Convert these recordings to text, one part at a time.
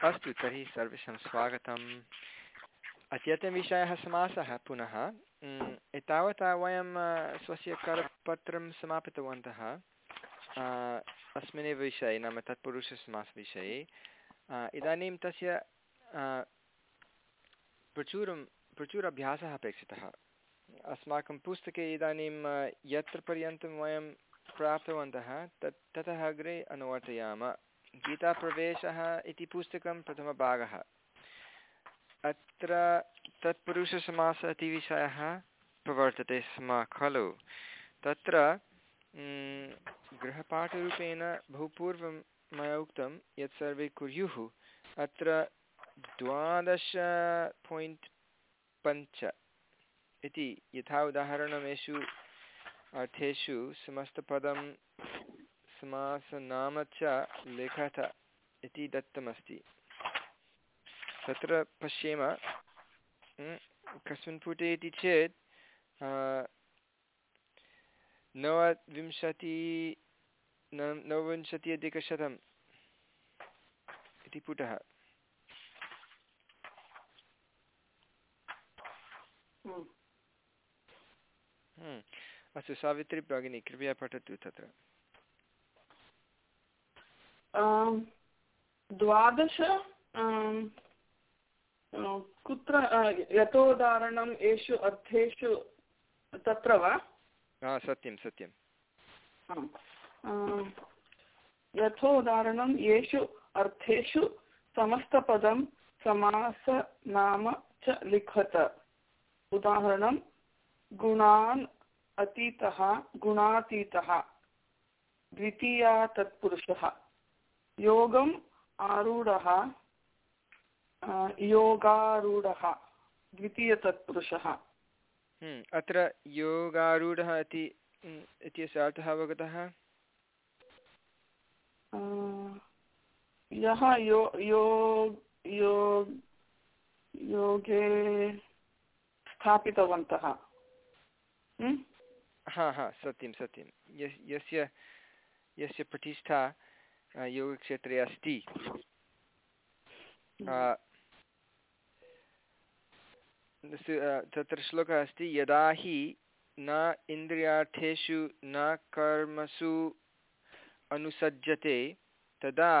अस्तु, तर्हि सर्वेषां स्वागतम्। अद्यतनविषयः समासः पुनः। एतावता वयं स्वस्य करपत्रं समापितवन्तः। अस्मिन्नेव विषये, नाम तत्पुरुषसमासविषये। इदानीं तस्य प्रचुरं प्रचुर अभ्यासः अपेक्षितः। अस्माकं पुस्तके इदानीं यत्र पर्यन्तं वयं प्राप्तवन्तः, तत्, ततः अग्रे अनुवर्तयाम। गीताप्रवेशः इति पुस्तकं प्रथमभागः। अत्र तत्पुरुषसमासः इति विषयः प्रवर्तते स्म, खलु। तत्र गृहपाठरूपेण बहुपूर्वं मया उक्तं यत् सर्वे कुर्युः। अत्र द्वादश पायिण्ट् पञ्च इति यथा उदाहरणमेषु अर्थेषु समस्तपदं समासनाम च लेखत इति दत्तमस्ति तत्र पश्येम कस्मिन् पुटे इति चेत् नवविंशति नवविंशति अधिकशतम् इति पुटः। हम्म। अस्तु सावित्री भगिनी कृपया पठतु तत्र द्वादश कुत्र यथोदाहरणम् एषु अर्थेषु तत्र वा? सत्यं सत्यं. यथोदाहरणं येषु अर्थेषु समस्तपदं समासनाम च लिखत। उदाहरणं गुणान् अतीतः गुणातीतः द्वितीया तत्पुरुषः। योगम् आरूढः योगारूढः द्वितीयतत्पुरुषः। हम्म, अत्र योगारूढः इति हम्म, इत्यस्य अर्थः अवगतः? यः यो यो यो योगे स्थापितवन्तः। हा हा सत्यं सत्यं। यस्य यस्य प्रतिष्ठा योगक्षेत्रे अस्ति। तत्र श्लोकः अस्ति यदा हि न इन्द्रियार्थेषु न कर्मसु अनुसज्जते तदा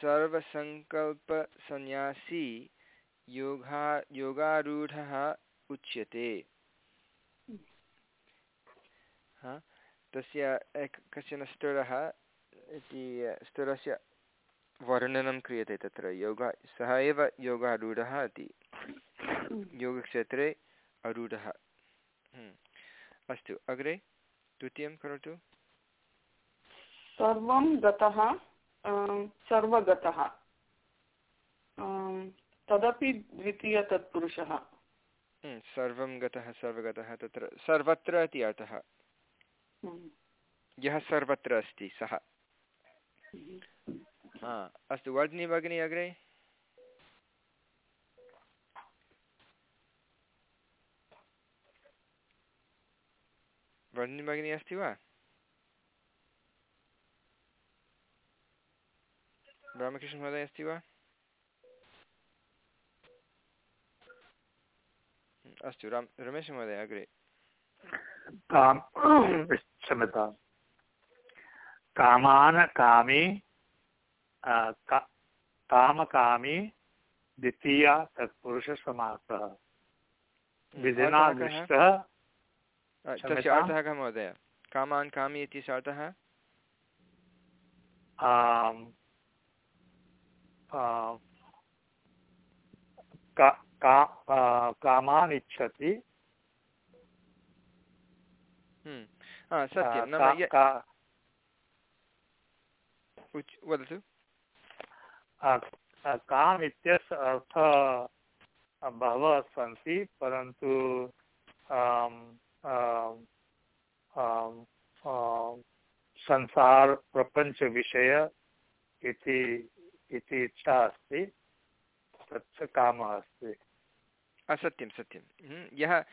सर्वसङ्कल्पसन्न्यासी योगा योगारूढः उच्यते। तस्य एक कश्चन स्तरः इति स्तरस्य वर्णनं क्रियते तत्र। योग सः एव योगारूढः इति। योगक्षेत्रे अरूढः। हम्म। अस्तु अग्रे द्वितीयं करोतु। सर्वं गतः सर्वगतः। तदपि द्वितीयतत्पुरुषः। हम्म, सर्वं गतः सर्वगतः तत्र। सर्वत्र इति अर्थः। हम्म। यः सर्वत्र अस्ति सः। अस्तु वर्धिनी भगिनी अग्रे वर्धिनी भगिनी अस्ति वा रामकृष्णमहोदय अस्ति वा अस्तु राम रमेशमहोदय अग्रे। क्षम्यतां कामान कामी कामकामी द्वितीया तत्पुरुषसमासः विधिना दृष्टः तस्य अर्थः कः महोदय? कामान् कामी इति अर्थः? कामान् इच्छति हम्म, सत्यं वदतु। काम् इत्यस्य अर्थः बहवः सन्ति परन्तु संसार प्रपञ्चविषय इति इति इच्छा अस्ति तच्च कामः अस्ति। असत्यं सत्यं हम्म, यः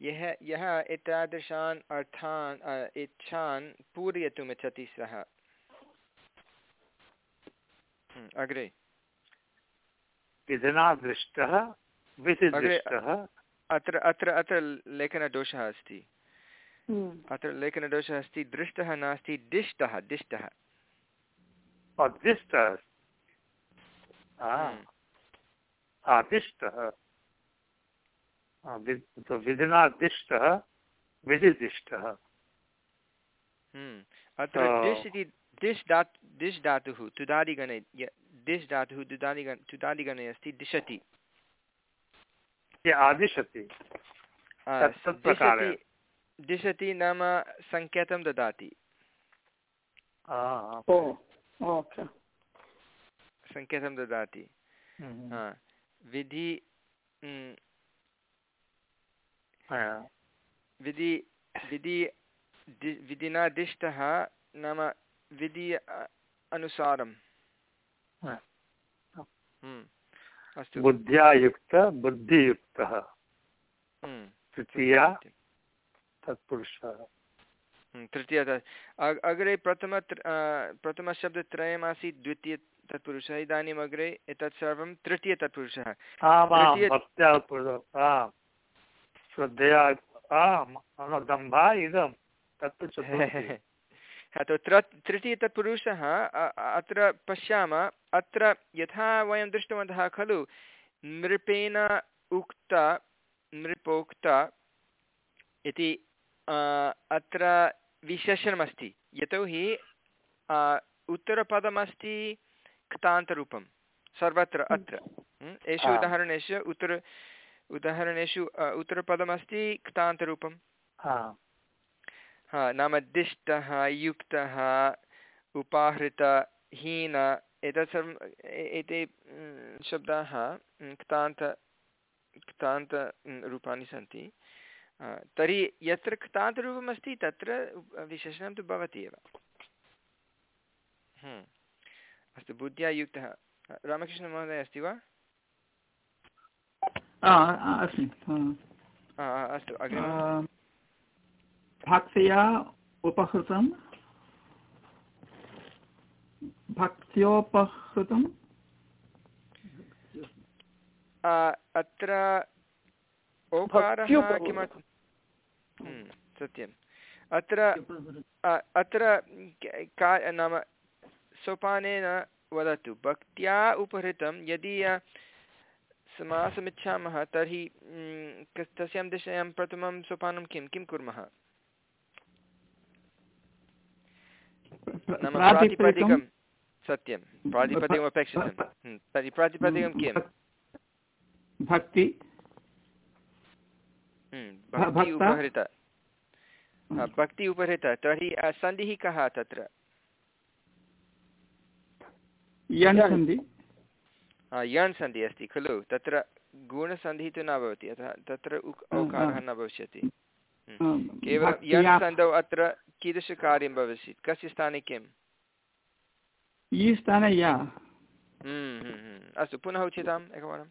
यः यः एतादृशान् अर्थान् इच्छान् पूरयितुमिच्छति सः। अग्रे। विधिना दृष्टः विधिदृष्टः। अत्र अत्र अत्र लेखनदोषः अस्ति। हम्म। अत्र लेखनदोषः अस्ति दृष्टः नास्ति दिष्टः दिष्टः। अदृष्टः हम्म। आदिष्टः तो विधिना दिष्टः विधिदिष्टः। हम्म। अत्र तो- दिश् इति दिश् दात् दिश् धातुः तुदादिगणे य- दिश् धातुः तुदादिगण तुदादिगणे अस्ति दिशति आदिशति। दिशति दिशति नाम सङ्केतं ददाति। सङ्केतं ददाति। हम्म, विधि विधि विधि विधिना दिष्टः नाम विधि अनुसारं हम्म, अस्तु। बुद्ध्या युक्त बुद्धियुक्तः। हम्म, तृतीया तत्पुरुषः। हम्म, तृतीय अग्रे प्रथम प्रथमशब्दत्रयमासीत् द्वितीय तत्पुरुषः। इदानीम् अग्रे एतत् सर्वं तृतीय तत्पुरुषः। आमां तृतीय- भक्त्या पुर- आम्। श्रद्धया आम्। दम्भा इदं। तत्तु तो त्र तृतीयतत्पुरुषः अत्र पश्यामः अत्र यथा वयं दृष्टवन्तः खलु नृपेण उक्त नृपोक्त इति अत्र विशेषणमस्ति। यतोहि उत्तरपदमस्ति क्तान्तरूपं सर्वत्र अत्र। एषु उदाहरणेषु उत्तर उदाहरणेषु उत्तरपदमस्ति क्तान्तरूपं। हा नाम दिष्टः युक्तः उपाहृतहीन एतत् सर्वम् एते शब्दाः क्तान्त क्तान्त म्, रूपाणि सन्ति। तर्हि यत्र क्तान्तरूपमस्ति तत्र विशेषणं तु भवति एव। हम्म। अस्तु बुद्ध्या युक्तः। रामकृष्णमहोदय अस्ति वा? अस्तु अग्रिमं भक्त्या उपहृतं भक्त्योपहृतं आ, अत्र ओकारः किमर्थं? हम्म, सत्यम्। अत्र अ- अत्र क- नाम सोपानेन वदतु। भक्त्या उपहृतं यदि समासमिच्छामः तर्हि म्, कस्- तस्यां दिशायां प्रथमं सोपानं किं? किं कुर्मः नाम प्रातिपदिकं। सत्यं। प्रातिपदिकम् अपेक्षितं। तर्हि प्रातिपदिकं किं भक्ति। भक्ति उपहृत भक्ति उपहृत तर्हि सन्धिः कः तत्र? यण् सन्धिः? अस्ति खलु? तत्र गुणसन्धिः तु न भवति अतः तत्र उक् औकारः न भविष्यति। केवलं यण् सन्धौ अत्र कीदृशकार्यं भविष्यति? कस्य स्थाने किम्? ई स्थाने या। हम्म, हम्म, हम्म। अस्तु पुनः उच्यताम् एकवारं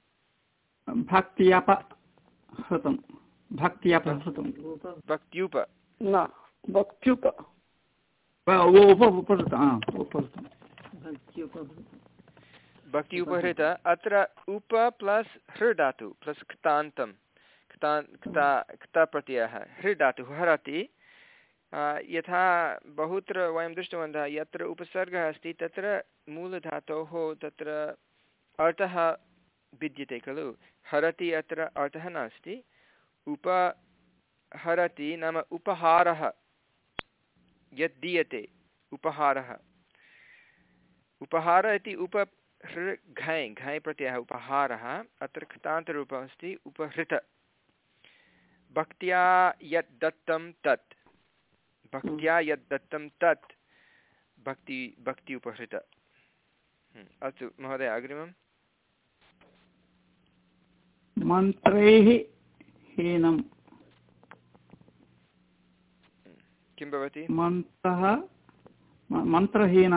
भक्त्यापहृतं भक्त्यापहृतं भक्त्युप। न भक्त्युप। उ- उप उपहृतं हा, उपहृतं भक्ति उपहृत अत्र उप प्लस् हृ धातु प्लस् क्तान्तं क्ता क्ता क्तप्रत्ययः। हृ धातुः हरति यथा बहुत्र वयं दृष्टवन्तः, यत्र उपसर्गः अस्ति, तत्र मूलधातोः तत्र अर्थः भिद्यते खलु। हरति अत्र अर्थः नास्ति। उपहरति नाम उपहारः यत् दीयते उपहारः। उपहार इति उप हृ घञ् घञ् प्रत्ययः, उपहारः, अत्र कृतान्तरूपम् अस्ति, उपहृत। भक्त्या यत् दत्तं तत्। भक्त्या यत् दत्तं तत् भक्ति भक्ति उपहृत। हम्म, अस्तु महोदय अग्रिमं मन्त्रैः हीनं किं भवति? मन्त्रः मन्त्रहीन।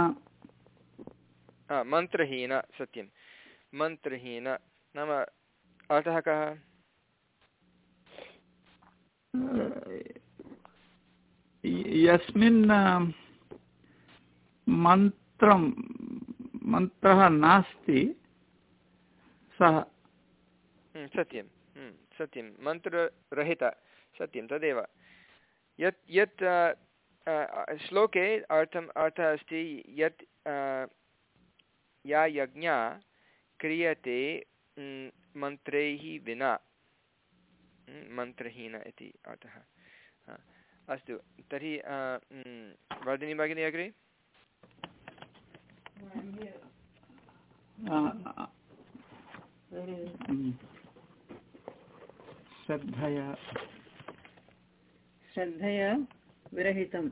मन्त्रहीन सत्यं मन्त्रहीन नाम अर्थः कः? यस्मिन् मन्त्रं मन्त्रः नास्ति सः हम्म, सत्यं हम्म, सत्यं मन्त्ररहित सत्यं तदेव। यत् यत् श्लोके अर्थम् अर्थः अस्ति यत् या यज्ञा क्रियते मन्त्रैः विना। मन्त्रहीन इति अर्थः। अस्तु। तर्हि वर्धिनी भगिनी अग्रे. श्रद्धया। श्रद्धया विरहितं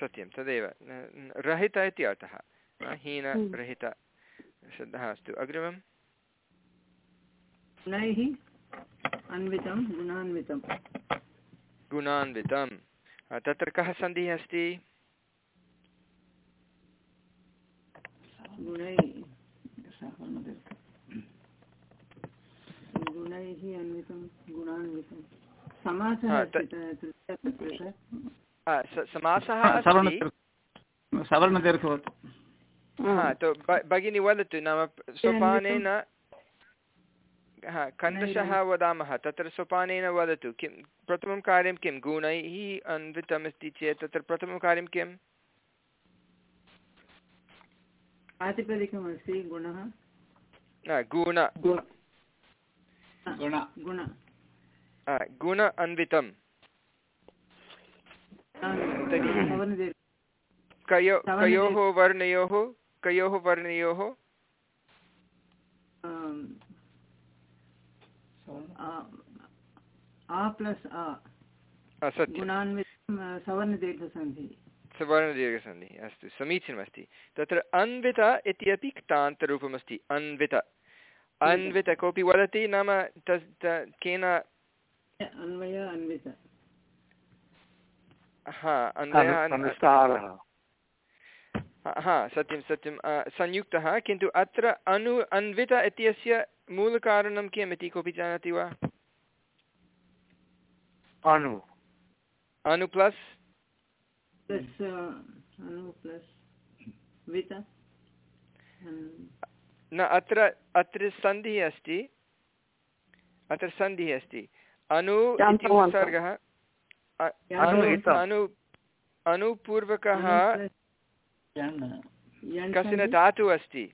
सत्यं। तदेव रहित इति अर्थः। न, हीन हम्म। रहित अस्तु अग्रिमं गुणैः अन्वितं गुणान्वितं गुणान्वितं तत्र कः सन्धिः अस्ति? गुणैः गुणैः अन्वितं गुणान्वितं समासः सवर्णदीर्घवत्। तो भगिनी वदतु नाम सोपानेन हा खण्डशः वदामः तत्र सोपानेन वदतु किं प्रथमं कार्यं किं? गुणैः अन्वितमस्ति चेत् तत्र प्रथमं कार्यं किम् गुणः। गुण। गुण। गुण। गुण। हा, गुण अन्वितं तर्हि- कयो कयोः वर्णयोः? कयोः वर्णयोः? आ हा, सत्यं गुणान्वितं अ, सवर्णदीर्घसन्धिः। अस्तु समीचीनमस्ति। तत्र अन्वित इत्यपि क्तान्तरूपमस्ति अन्वित। अन्वित कोऽपि वदति नाम तस् केन? अन्वय अन्वित। हा अन्वयः हा सत्यं सत्यं. संयुक्तः किन्तु अत्र अनु अन्वित इत्यस्य मूलकारणं किम् इति कोऽपि जानाति वा? अनु। अनु प्लस्? प्लस् अनु प्लस्। वित? अन्- न अत्र अत्र सन्धिः अस्ति। अत्र सन्धिः अस्ति। अनु इति उपसर्गः अनु अनु इतम्। अनु अनुपूर्वकः अनु प्लस् यण् कश्चन? धातुः अस्ति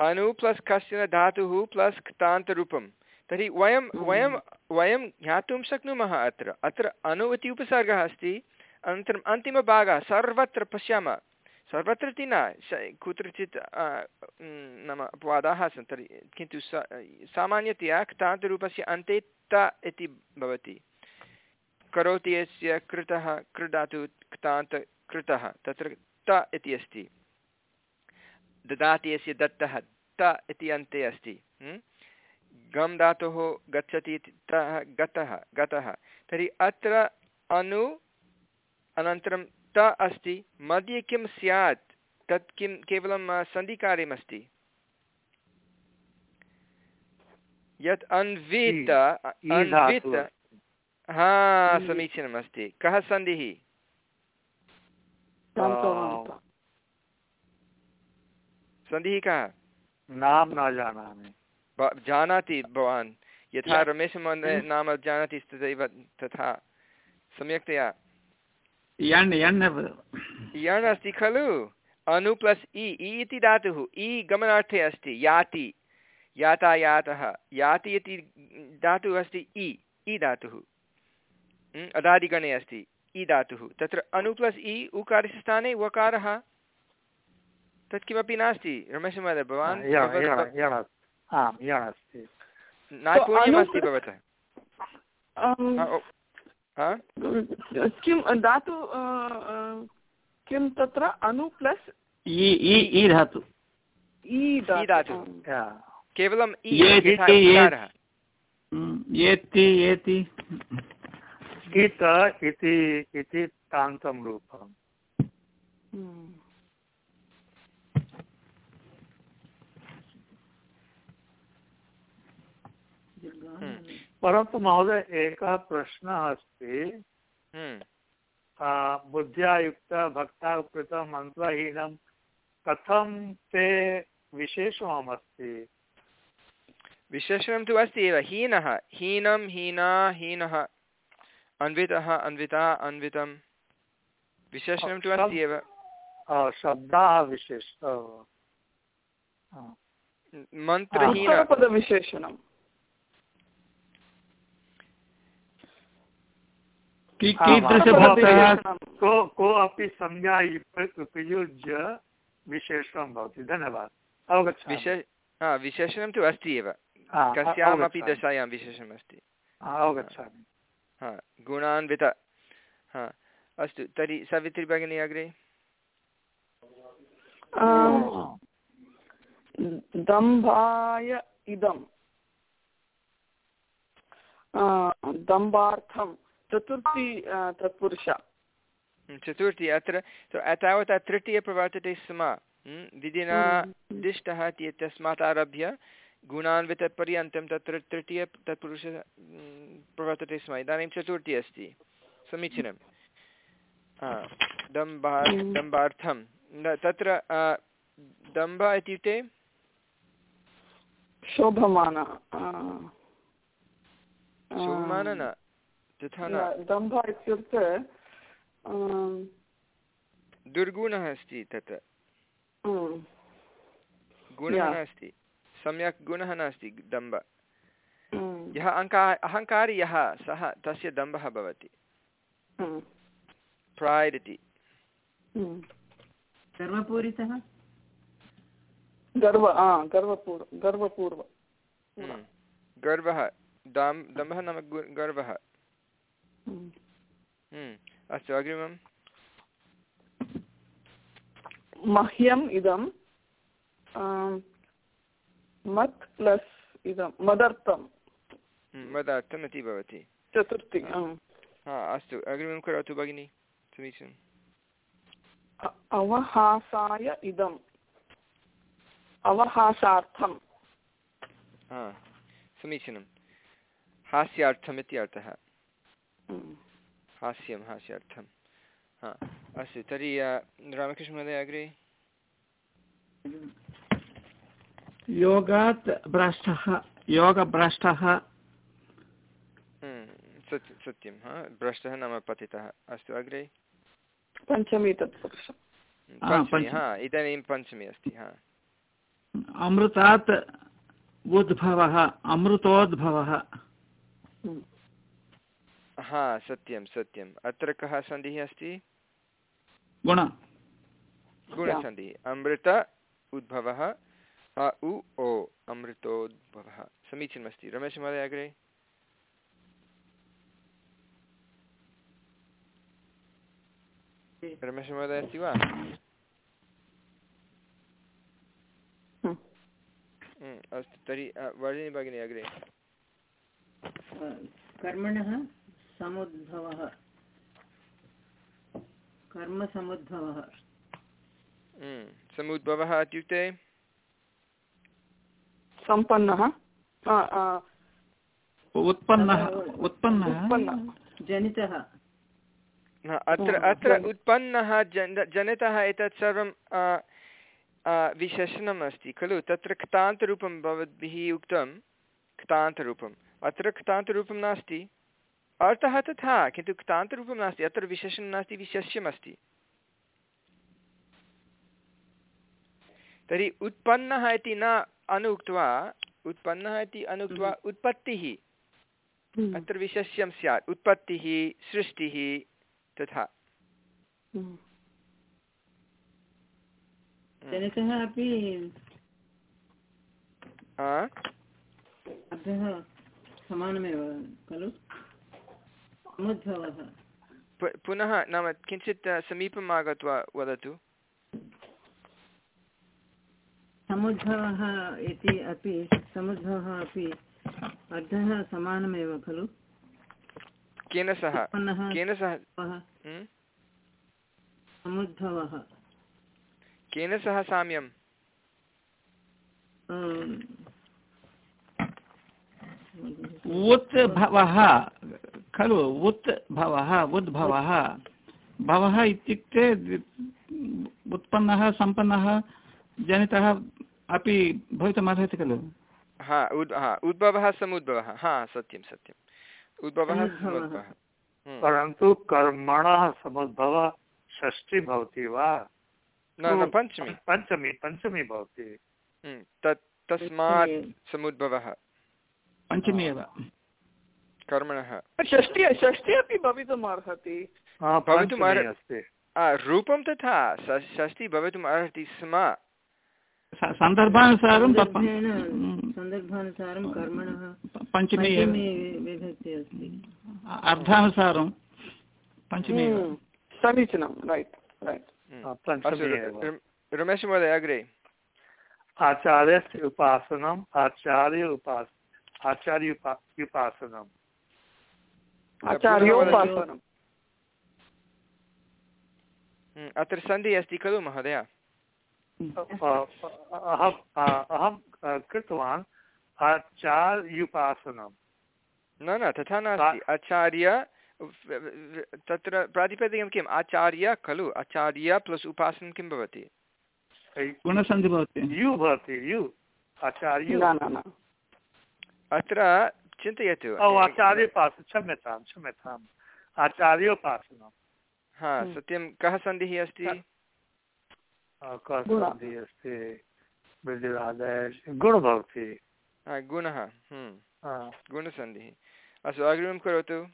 अनु प्लस् कश्चन धातुः प्लस् क्तान्तरूपं तर्हि वयं वयं वयं ज्ञातुं शक्नुमः अत्र अत्र अनु इति उपसर्गः अस्ति अनन्तरम् अन्तिमभागः सर्वत्र पश्यामः सर्वत्र इति न कुत्रचित् नाम अपवादाः सन्ति तर्हि किन्तु स सामान्यतया क्तान्तरूपस्य अन्ते त इति भवति करोति यस्य कृतः कृदातु क्तान्त कृतः तत्र त इति अस्ति ददाति यस्य दत्तः त इति अन्ते अस्ति? गम् धातोः गच्छति तः गतः गतः तर्हि अत्र अनु अनन्तरं त अस्ति मध्ये किं स्यात् तत् किं केवलं सन्धिकार्यमस्ति यत् अन्वित अन्वित। हा समीचीनमस्ति कः सन्धिः सन्धिः कः नाम न जानामि जानाति भवान् यथा रमेशमहोदय नाम जानाति तथैव तथा। सम्यक्तया। यण् अस्ति खलु? अनु प्लस् इ। इ इति धातुः। इ गमनार्थे अस्ति। याति। यातायातः। याति इति धातुः अस्ति। इ। इ धातुः। अदादिगणे अस्ति इ धातुः। तत्र अनु प्लस् इ उकारस्य स्थाने वकारः। तत् किमपि नास्ति रमेशमहोदय भवान् यण भवत्-? किं धातु किं तत्र? अनु प्लस् इ इ इ धातु। ई ई धातु। धातु केवलं इ यथा इति इत तान्तं रूपम्। हम्म। परन्तु महोदय एकः प्रश्नः अस्ति। हम्म, आ, बुद्ध्या युक्त भक्ता कृत मन्त्रहीनं कथं ते विशेषणमस्ति विशेषणं तु अस्ति एव हीनः हीनं हीना हीनः। अन्वितः अन्विता अन्वितं विशेषणं तु अस्ति एव। आ, शब्दाः विशेष आ, आ, मन्त्रहीन उत्तरपदविशेषणं की- आम्, कीदृशभक्तः उत्तरपदविशेषणं। को को अपि संज्ञा उपयुज्य विशेषणं भवति। धन्यवादः। अवगच्छामि। विशे विशेषणं तु अस्ति एव। कस्यामपि दशायां विशेषणमस्ति। आ, अवगच्छामि। हा गुणान्वित। हा अस्तु तर्हि सावित्री भगिनी अग्रे। दम्भाय इदम्। आ, दम्भार्थं चतुर्थी तत्पुरुष। चतुर्थी अत्र तावता तृतीय प्रवर्तते स्म। हम्, विधिना हम्म। दिष्टः इति इत्यस्मात् आरभ्य गुणान्वितपर्यन्तं तत्र तृतीय तत्पुरुष प्रवर्तते स्म। इदानीं चतुर्थी अस्ति। समीचीनं। दम्भा हम्म। दम्भार्थं। न, तत्र दम्भ इत्युक्ते? शोभमान न तथा न। दम्भ इत्युक्ते दुर्गुणः अस्ति तत्र। गुणः या। सम्यक् गुणः नास्ति दम्भ। हम्म, यः अङ्का अहङ्कारी यः सः तस्य दम्भः भवति। हम्म, प्राय्ड् इति। हम्म। गर्वपूरितः? गर्व आ गर्वपूर्व गर्वपूर्व। हम्म। गर्वः दाम् दम्भः नाम गर्वः। हम्म। हम्म। अस्तु अग्रिमं मह्यम् इदं मत् प्लस् इदं मदर्थं हम्म, मदार्थम् इति भवति। चतुर्थी हा अस्तु अग्रिमं करोतु भगिनि समीचीनम्। अवहासाय इदम्। अवहासार्थं हा समीचीनं हास्यार्थम् इति अर्थः। हम्म। हास्यं हास्यार्थं हा अस्तु तर्हि रामकृष्णमहोदय अग्रे। योगात् भ्रष्टः योगभ्रष्टः। हम्म, सत्य सत्यं हा? भ्रष्टः नाम पतितः। अस्तु अग्रे? पञ्चमी तत्पुरुषम् हा, पञ्चमी इदानीं पञ्चमी अस्ति हा। अमृतात् उद्भवः अमृतोद्भवः। हम्म। हा सत्यं सत्यम्। अत्र कः सन्धिः अस्ति? गुण। गुणसन्धिः। अमृत उद्भवः अ उ ओ अमृतोद्भवः। समीचीनमस्ति। रमेशमहोदय अग्रे? रमेशमहोदय अस्ति वा? हम्म। अस्तु तर्हि वर्धिनी भगिनी अग्रे। कर्मणः समुद्भवः। कर्मसमुद्भवः हम्म, समुद्भवः इत्युक्ते? सम्पन्नः। उत्पन्नः उत्पन्नः। जनितः। अत्र अत्र जन- उत्पन्नः जन जनितः एतत् सर्वं विशेषणम् अस्ति खलु? तत्र क्तान्तरूपं भवद्भिः उक्तं क्तान्तरूपम्। अत्र क्तान्तरूपं नास्ति। अर्थः तथा किन्तु क्तान्तरूपं नास्ति। अत्र विशेषणं नास्ति विशेष्यमस्ति तर्हि उत्पन्नः इति न अनुक्त्वा उत्पन्नः इति अनुक्त्वा उत्पत्तिः। हम्म। अत्र विशेष्यं स्यात्। उत्पत्तिः सृष्टिः तथा। हम्म। अपि समानमेव खलु? पुनः नाम किञ्चित् समीपम् आगत्वा वदतु। समुद्भवः इति अपि समुद्भवः अपि अर्थः समानमेव खलु? केन सह? केन सह? वः समुद्भवः केन सह साम्यं उत् भवः खलु उत् भवः उद्भवः। भवः इत्युक्ते उत्पन्नः सम्पन्नः जनितः अपि भवितुमर्हति खलु? हा उद् हा उद्भवः समुद्भवः हा सत्यं सत्यम् उद्भवः हम्म। परन्तु कर्मणः समुद्भवः षष्ठी भवति वा? न न पञ्चमी। पञ्चमी पञ्चमी भवति। हम्म, तत् तस्मात् समुद्भवः पञ्चमी एव। कर्मणः। षष्टि षष्टि अपि भवितुम् अर्हति। भवितुम् पञ्चमी अर्ह- अस्ति। आ, रूपं तथा षष्ठी भवितुम् अर्हति स्म। सन्दर्भानुसारं हम्म, सन्दर्भानुसारं कर्मणः पञ्चमी विभक्ति अस्ति। अर्थानुसारं पञ्चमी हम्म, समीचीनं रैट् रैट् हम्म। हा, अस्तु पञ्चमी एव। र- रमेशमहोदय अग्रे आचार्यस्य उपासनम् आचार्य उपास आचार्य उपा उपासनम् आचार्योपासनम् अत्र सन्धिः अस्ति खलु महोदय? अहम् अहं कृतवान् आचार्युपासनम्। न न तथा नास्ति। आचार्य तत्र प्रातिपदिकं किम्? आचार्य खलु? आचार्य प्लस् उपासनं किं भवति? गुणसन्धि भवति। यु भवति यु। आचार्य। न न न। अत्र चिन्तयतु। ओ आचार्योपास क्षम्यतां क्षम्यताम् आचार्योपासनम् हा सत्यं। कः सन्धिः अस्ति? कस्मिः अस्ति वृद्धिरादेश गुण भवति गुणः हम्म, गुणसन्धिः। अस्तु अग्रिमं करोतु।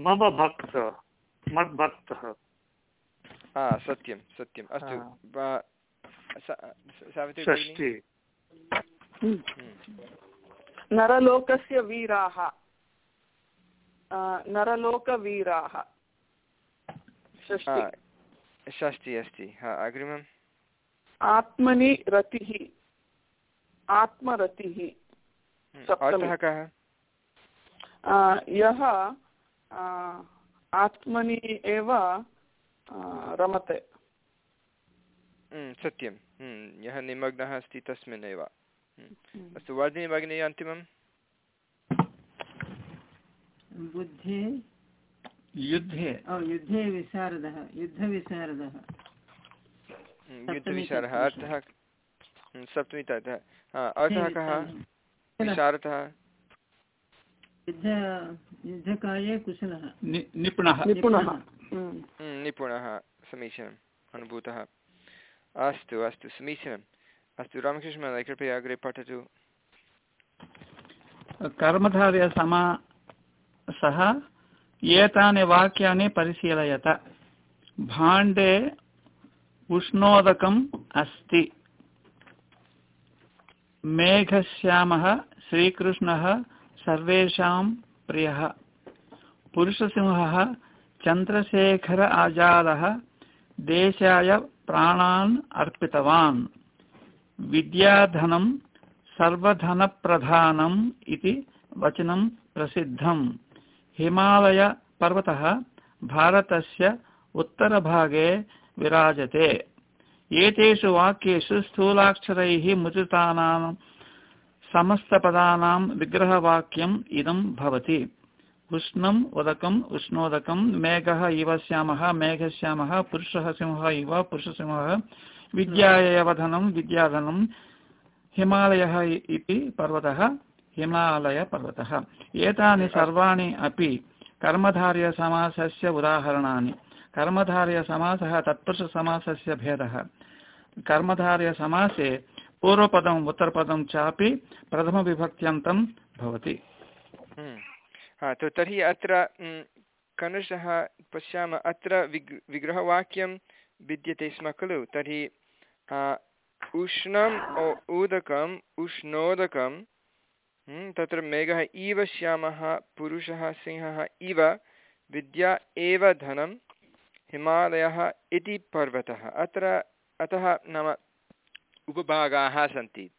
मम भक्त मद्भक्तः। सत्यं सत्यम् अस्तु? षष्टि हम्म, नरलोकस्य वीराः। नरलोकवीराः। षष्टि हा, षष्टिः अस्ति हा अग्रिमम् आत्मनि रतिः आत्मरतिः हम्म, अर्थः कः यः आत्मनि एव रमते। हम्म, सत्यं। हम्म, यः निमग्नः अस्ति तस्मिन् एव। हम्म, अस्तु वर्धिनी भगिनी अन्तिमं बुद्धे युद्धे। ओ युद्धे विशारदः युद्धविशारदः युद्धविशारः। अर्थः हम्म, सप्तमी अर्थः कः? विशारदः। युद्ध युद्धकार्ये कुशलः। निपुणः। निपुणः। हम्म। हम्म, निपुणः समीचीनम् अनुभूतः। अस्तु अस्तु समीचीनम्। अस्तु रामकृष्णमहोदय कृपया अग्रे पठतु। कर्मधार्यसमासः एतानि वाक्यानि परिशीलयत। भाण्डे उष्णोदकम् अस्ति। मेघश्यामः, श्रीकृष्णः, सर्वेषां प्रियः। पुरुषसिंहः, चन्द्रशेखर आजादः, देशाय प्राणान् अर्पितवान्। विद्याधनं सर्वधनप्रधानम् इति वचनं प्रसिद्धम्। हिमालयपर्वतः भारतस्य उत्तरभागे विराजते। एतेषु वाक्येषु स्थूलाक्षरैः मुद्रितानां समस्तपदानां विग्रहवाक्यम् इदं भवति। उष्णम् उदकम् उष्णोदकं मेघः इव श्यामः मेघश्यामः पुरुषः सिंहः इव पुरुषसिंहः विद्यायवधनं विद्याधनं, हिमालयः इति पर्वतः हिमालयपर्वतः एतानि सर्वाणि अपि कर्मधार्यसमासस्य उदाहरणानि। कर्मधार्यसमासः तत्पुरुषसमासस्य भेदः। कर्मधार्यसमासे पूर्वपदम् उत्तरपदं चापि प्रथमविभक्त्यन्तं भवति। हम्म, तर्हि अत्र कनुषः पश्यामः अत्र विग् विग्रहवाक्यं विद्यते स्म खलु। तर्हि उष्णम् ऊदकम् उष्णोदकं तत्र मेघः इव श्यामः, पुरुषः सिंहः इव, विद्या एव धनं, हिमालयः इति पर्वतः। अत्र, अतः नाम उपभागाः सन्ति।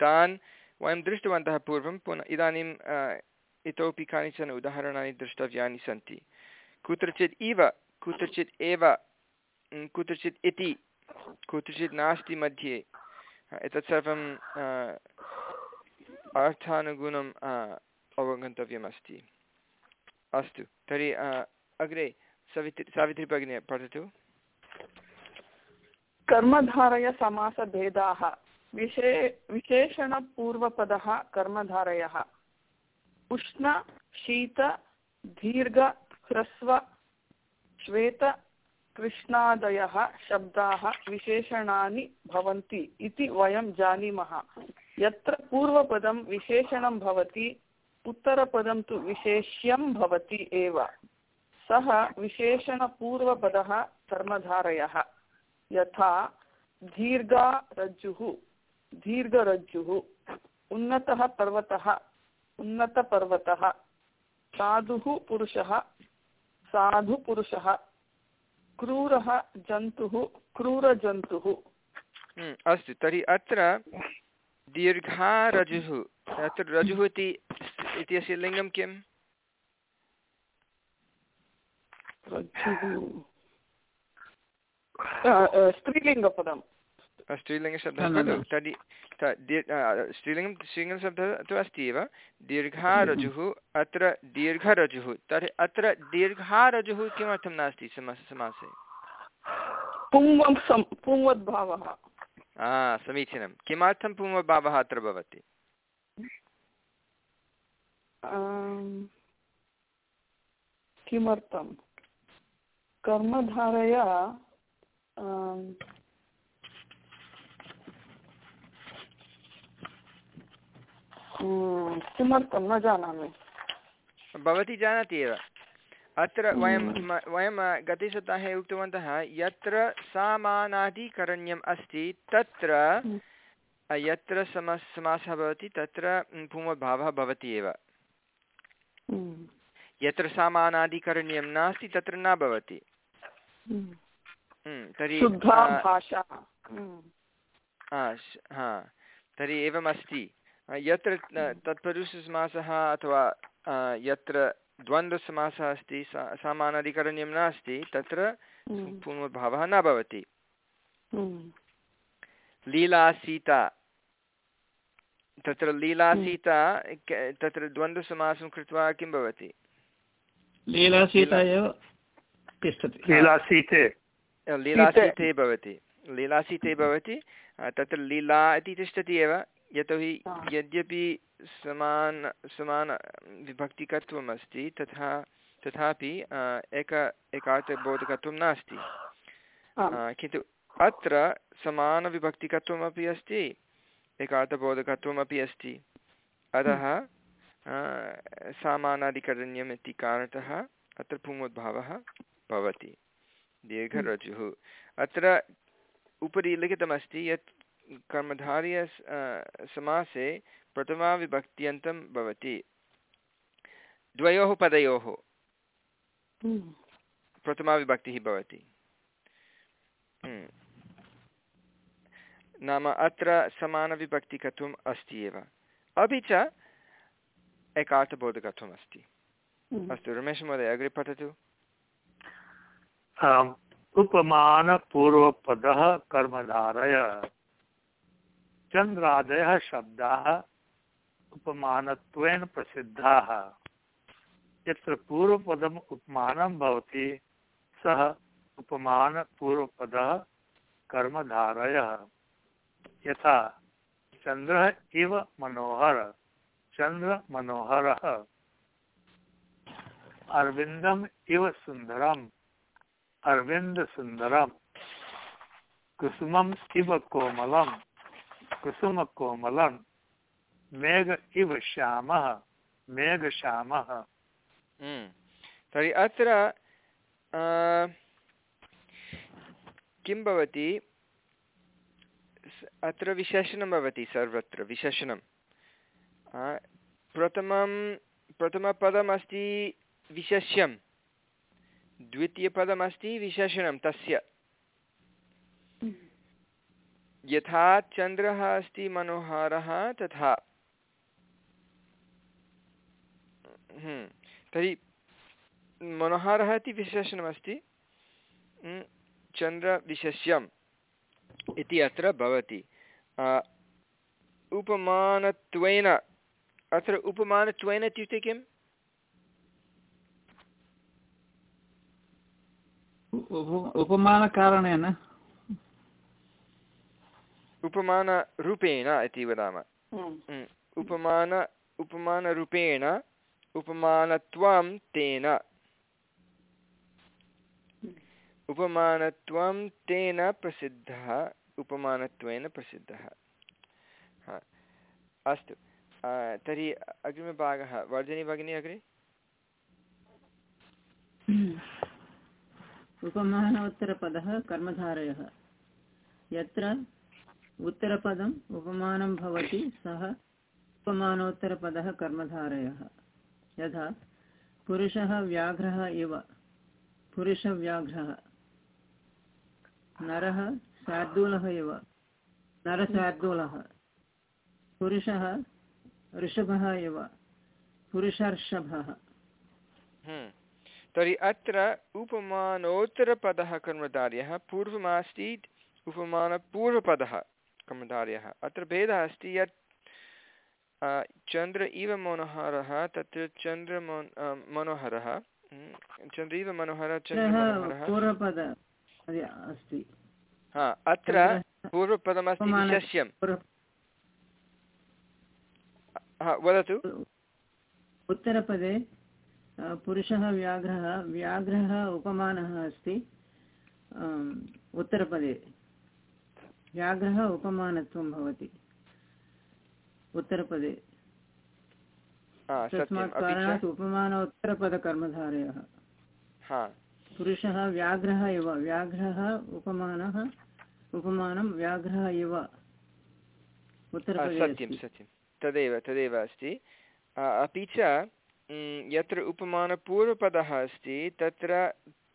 तान् वयं दृष्टवन्तः पूर्वं, पुनः इदानीं इतोपि कानिचन उदाहरणानि द्रष्टव्यानि सन्ति। कुत्रचित् इव, कुत्रचित् एव कुत्रचित् इति, कुत्रचित् नास्ति मध्ये, एतत् सर्वं अर्थानुगुणम् अवगन्तव्यमस्ति। अस्तु, तर्हि अग्रे सवित्रि सावित्री भगिनी पठतु। कर्मधारय समासभेदाः विशे विशेषणपूर्वपदः कर्मधारयः। उष्ण, शीत, दीर्घ, ह्रस्व, श्वेत कृष्णादयः शब्दाः विशेषणानि भवन्ति इति वयं जानीमः। यत्र पूर्वपदं विशेषणं भवति, उत्तरपदं तु विशेष्यं भवति एव। यथा दीर्घा रज्जुः दीर्घरज्जुः, उन्नतः पर्वतः, उन्नतपर्वतः, साधुः पुरुषः, साधुपुरुषः क्रूरः जन्तुः क्रूरजन्तुः। हम्म, अस्तु तर्हि अत्र दीर्घा रजुः अत्र रजुः इति इत्यस्य लिङ्गं किम्? स्त्रीलिङ्गपदं स्त्रीलिङ्गशब्दः खलु तर्हि स्त्रीलिङ्गं स्त्रीलिङ्गशब्दः तु अस्ति एव दीर्घा रजुः अत्र दीर्घरजुः तर्हि अत्र दीर्घा रजुः किमर्थं नास्ति समासे पुंवद्भावः समीचीनं किमर्थं पुंवद्भावः अत्र भवति किमर्थं कर्मधारया किमर्थं न जानामि। भवती जानाति एव। अत्र वयं वयं गतसप्ताहे उक्तवन्तः यत्र सामानादिकरण्यम् अस्ति तत्र यत्र सम समासः भवति तत्र पुंवद्भावः भवति एव। यत्र सामानादिकरण्यं नास्ति तत्र न भवति। तर्हि हा तर्हि एवमस्ति। यत्र तत्पुरुषसमासः अथवा यत्र द्वन्द्वसमासः अस्ति सा सामानाधिकरण्यं नास्ति तत्र पुनर्भावः न भवति। लीलासीता। तत्र लीलासीता तत्र द्वन्द्वसमासं कृत्वा किं भवति? लीलासीता एव तिष्ठति। लीलासीते। लीलासीते भवति। लीलासीते भवति। तत्र लीला इति तिष्ठति एव। यतोहि यद्यपि समान समान विभक्तिकत्वम् अस्ति तथा तथापि एक एकार्थबोधकत्वं नास्ति। किन्तु अत्र समानविभक्तिकत्वमपि अस्ति एकार्थबोधकत्वमपि अस्ति। अतः सामानादिकरण्यम् इति कारणतः अत्र पुङ्गोद्भावः भवति। दीर्घरजुः अत्र उपरि लिखितमस्ति यत् कर्मधार्य समासे प्रथमाविभक्त्यन्तं भवति द्वयोः पदयोः हम्म। प्रथमाविभक्तिः भवति हम्म। नाम अत्र समानविभक्तिकत्वम् अस्ति एव अपि च एकार्थबोधकत्वम् अस्ति हम्म। अस्तु रमेशमहोदय अग्रे पठतु उपमानपूर्वपदः कर्मधारय चन्द्रादयः शब्दाः उपमानत्वेन प्रसिद्धाः। यत्र पूर्वपदम् उपमानं भवति, सः उपमानपूर्वपदः कर्मधारयः। यथा, चन्द्रः इव मनोहर चन्द्रमनोहरः अरविन्दम् इव सुन्दरम्, अरविन्दसुन्दरम्। कुसुमम् इव कोमलम्। कुसुमकोमलं मेघ इव श्यामः मेघश्यामः हम्म। तर्हि अत्र किं भवति? अत्र विशेषणं भवति सर्वत्र, विशेषणं। प्रथमं, प्रथमपदमस्ति विशेष्यं द्वितीयपदमस्ति विशेषणं, तस्य। यथा चन्द्रः अस्ति मनोहरः तथा। हम्म, तर्हि मनोहरः इति विशेषणमस्ति। हम्म, चन्द्रविशेष्यम् इति अत्र भवति। उपमानत्वेन अत्र उपमानत्वेन इत्युक्ते किम्? उपमानकारणेन उपमानरूपेण इति वदामः। हम्म। उपमान उपमानरूपेण उपमानत्वं तेन। उपमानत्वं तेन प्रसिद्धः उपमानत्वेन प्रसिद्धः। हा। अस्तु। तर्हि अग्रिमभागः। वर्धिनी भगिनी अग्रे? उपमानोत्तरपदः कर्मधारयः। यत्र उत्तरपदम् उपमानं भवति सः उपमानोत्तरपदः कर्मधारयः। यथा, पुरुषः व्याघ्रः इव। पुरुषव्याघ्रः नरः शार्दूलः इव। नरशार्दूलः पुरुषः ऋषभः इव। पुरुषर्षभः। हम्म। तर्हि अत्र उपमानोत्तरपदः कर्मधार्यः पूर्वमासीत् उपमानपूर्वपदः। कर्मधार्यः अत्र भेदः अस्ति यत् चन्द्र इव मनोहरः तत्र चन्द्रमो अ, मनोहरः। चन्द्र इव मनोहरः चन्द्रमनोहरः अस्ति। हा अत्र पूर्वपदमस्ति विशस्यं हा वदतु। उत्तरपदे पुरुषः व्याघ्रः व्याघ्रः उपमानः अस्ति। उत्तरपदे। व्याघ्रः उपमानत्वं भवति। उत्तरपदे। तस्मात् कारणात् उपमानोत्तरपदकर्मधारयः पुरुषः व्याघ्रः इव व्याघ्रः उपमानः उपमानं व्याघ्रः इव। सत्यं सत्यं तदेव तदेव अस्ति। अपि च यत्र उपमानपूर्वपदः अस्ति तत्र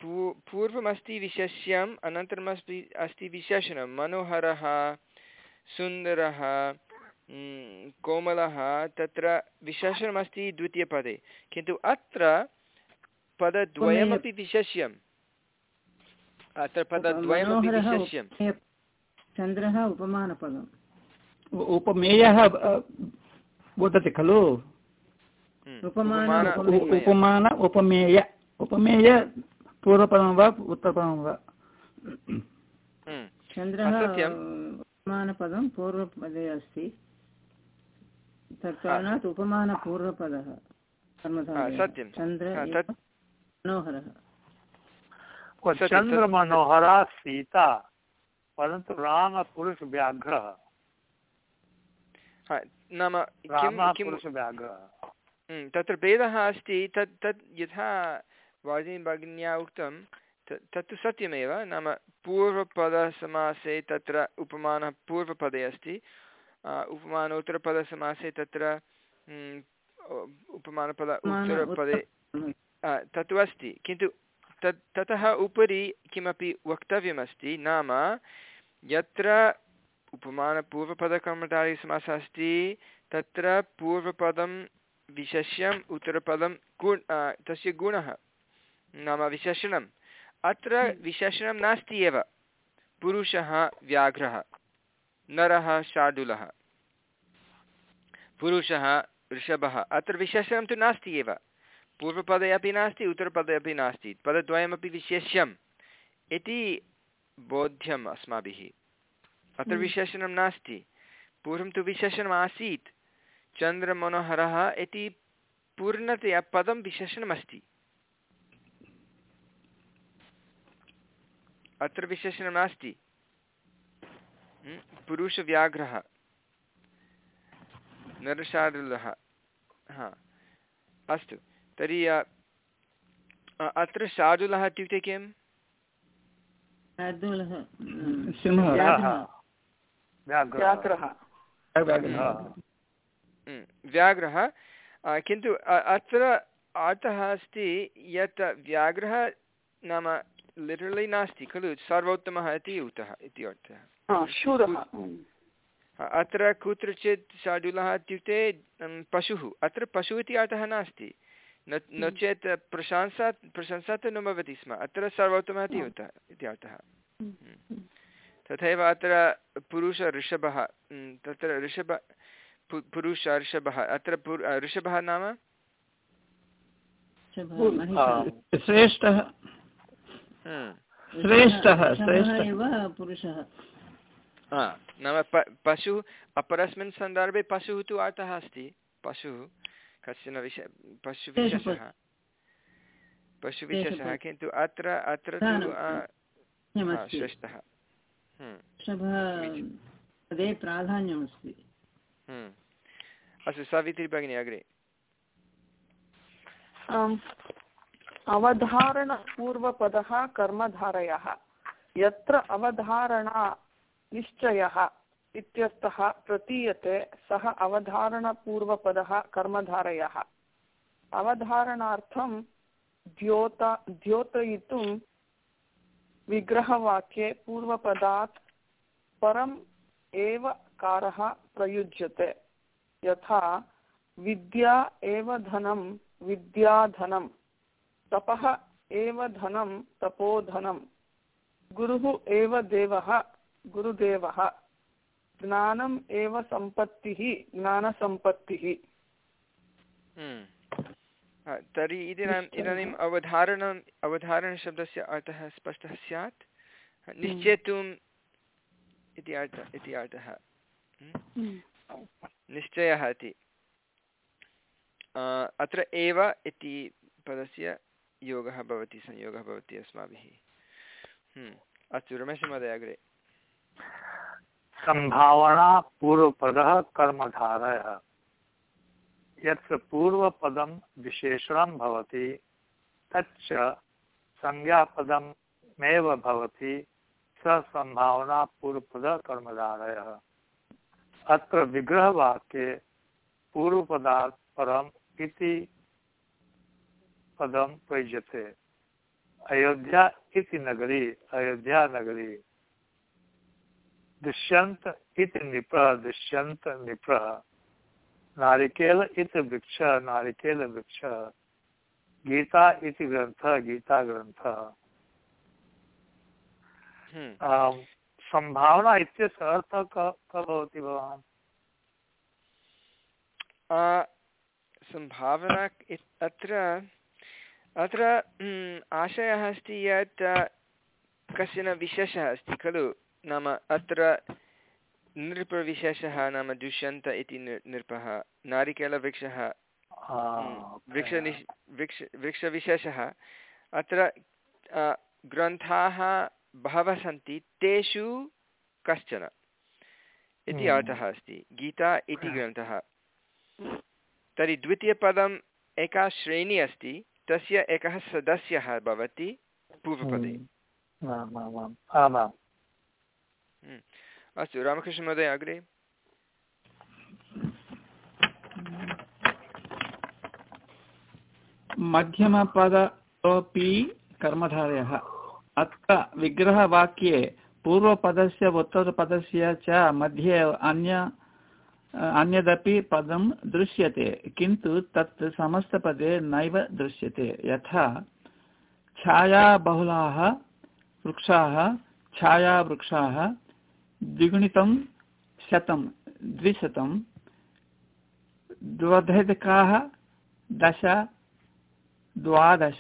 पू पूर्वमस्ति विशेष्यम् अनन्तरमस्ति अस्ति विशेषणं मनोहरः सुन्दरः कोमलः तत्र विशेषणमस्ति द्वितीयपदे। किन्तु अत्र पदद्वयमपि विशेष्यम्। अत्र पदद्वयमपि उपमेय- चन्द्रः उपमानपदम्। उपमेयः वदति खलु। उपमान उपमेय। उपमेय पूर्वपदं वा उत्तरपदं वा? चन्द्रः उपमानपदं पूर्वपदे अस्ति। तत्कारणात् उपमानपूर्वपदः। चन्द्र हा, इव तत्- मनोहरः। वो चंद्र मनोहरा सीता परंतु राम पुरुष व्याघ्र नाम राम किं किं पुरुष व्याघ्र म्, तत्र भेदः अस्ति। तत् तत् यथा वार्जिनी भगिन्या उक्तं तत्तु सत्यमेव नाम पूर्वपदसमासे तत्र उपमानः पूर्वपदे अस्ति। उपमानोत्तरपदसमासे तत्र उपमानपद उत्तरपदे तत्तु अस्ति। किन्तु तत् ततः उपरि किमपि वक्तव्यमस्ति नाम यत्र उपमानपूर्वपदकर्मधारयसमासः अस्ति तत्र पूर्वपदं विशेष्यम् उत्तरपदं गुण तस्य गुणः। नाम विशेषणम्। अत्र विशेषणं नास्ति एव। पुरुषः व्याघ्रः नरः शार्दूलः पुरुषः ऋषभः। अत्र विशेषणं तु नास्ति एव। पूर्वपदे अपि नास्ति उत्तरपदे अपि नास्ति। पदद्वयमपि विशेष्यम्। इति बोध्यम् अस्माभिः। अत्र विशेषणं नास्ति। पूर्वं तु विशेषणम् आसीत्। चन्द्रमनोहरः इति पूर्णतया पदं विशेषणमस्ति। अत्र विशेषणं नास्ति पुरुषव्याघ्रः। नरशार्दूलः। हा। अस्तु। तर्हि अत्र शार्दूलः इत्युक्ते म्, व्याघ्रः। किन्तु अत्र अर्थः अस्ति यत् व्याघ्रः नाम लिटरलि नास्ति खलु? सर्वोत्तमः इति उक्तः इति अर्थः। अत्र कुत्रचित् शार्दूलः इत्युक्ते पशुः अत्र पशुः इति अर्थः नास्ति न न चेत् प्रशंसा प्रशंसा तु न भवति स्म अत्र सर्वोत्तमः इति उक्तः इति अर्थः तथैव अत्र पुरुष ऋषभः अं, तत्र ऋषभ पुरुष ऋषभः अत्र ऋषभः नाम श्रेष्ठः श्रेष्ठः, श्रेष्ठः। एव पुरुषः। हा, नाम पशुः अपरस्मिन् सन्दर्भे पशुः तु अर्थः अस्ति। पशुः कश्चन विष पशुविशेषः। पशुविशेषः किन्तु अत्र अत्र तु हा, श्रेष्ठः। हम्म, प्राधान्यमस्ति। हम्म। अस्तु सावित्री भगिनी अग्रे. अवधारणपूर्वपदः कर्मधारयः। यत्र अवधारणा निश्चयः इत्यर्थः प्रतीयते, सः अवधारणपूर्वपदः कर्मधारयः। अवधारणार्थं द्योत, द्योतयितुं विग्रहवाक्ये पूर्वपदात् परम् एव कारः प्रयुज्यते। यथा विद्या एव धनं विद्याधनं तपः एव धनं तपोधनं गुरुः एव देवः गुरुदेवः। ज्ञानम् एव सम्पत्तिः ज्ञानसम्पत्तिः। हम्म। तर्हि इदानीम् इदानीम् अवधारणम् अवधारणशब्दस्य अर्थः स्पष्टः स्यात्। निश्चेतुम् इति अर्थः इति अर्थः। हम्म। निश्चयः इति। अत्र एव इति पदस्य योगः भवति संयोगः भवति अस्माभिः। हम्म। अस्तु रमेशमहोदय अग्रे। सम्भावना पूर्वपदः कर्मधारयः। यत्र पूर्वपदं विशेषणं भवति, तच्च संज्ञापदमेव भवति, स सम्भावना पूर्वपदः कर्मधारयः। अत्र विग्रहवाक्ये पूर्वपदात् परम् इति पदं प्रयुज्यते अयोध्या इति नगरी अयोध्या नगरी। दुष्यंत इति निप्रः दुष्यंत निप्रः। नारिकेल इति वृक्ष नारिकेल वृक्ष। गीता इति ग्रन्थः गीता ग्रन्थः। हम्म। आम्, सम्भावना इत्यस्य अर्थः क क भवति भवान्? आ, अत्र अत्र हम्म, आशयः अस्ति यत् कश्चन विशेषः अस्ति खलु? नाम अत्र नृपविशेषः नाम दुष्यन्त इति नृ- नृपः नारिकेलवृक्षः हम्म, वृक्षनिश् वृक्ष वृक्षविशेषः। अत्र ग्रन्थाः बहवः सन्ति तेषु कश्चन इति हम्म। अर्थः अस्ति। गीता इति ग्रन्थः। तर्हि द्वितीयपदम् एका श्रेणी अस्ति। तस्य एकः सदस्यः भवति पूर्वपदे। आम् आम् अस्तु रामकृष्णमहोदय अग्रे। मध्यमपदोऽपि कर्मधारयः। अत्र विग्रहवाक्ये पूर्वपदस्य उत्तरपदस्य च मध्ये अन्य अन्यदपि पदं दृश्यते, किन्तु तत् समस्तपदे नैव दृश्यते। यथा, छायाबहुलाः वृक्षाः, छायावृक्षाः, द्विगुणितं शतं, द्विशतं द्वधिकाः दश, द्वादश।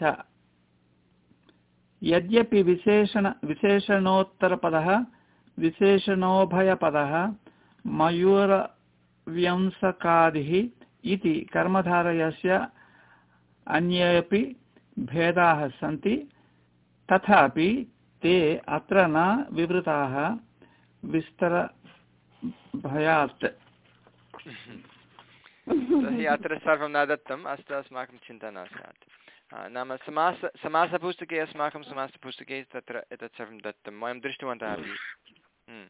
यद्यपि विशेषण, विशेषणोत्तरपदः, विशेषणोभयपदः मयूरव्यंसकादिः इति कर्मधारयस्य अन्येपि भेदाः सन्ति, तथापि ते अत्र न विवृताः विस्तरभयात् तर्हि अत्र सर्वं न दत्तम् अस्तु, अस्माकं चिन्ता न स्यात्। नाम समास, समासपुस्तके, अस्माकं समासपुस्तके तत्र एतत् सर्वं दत्तं। वयं दृष्टवन्तः अपि। हम्म।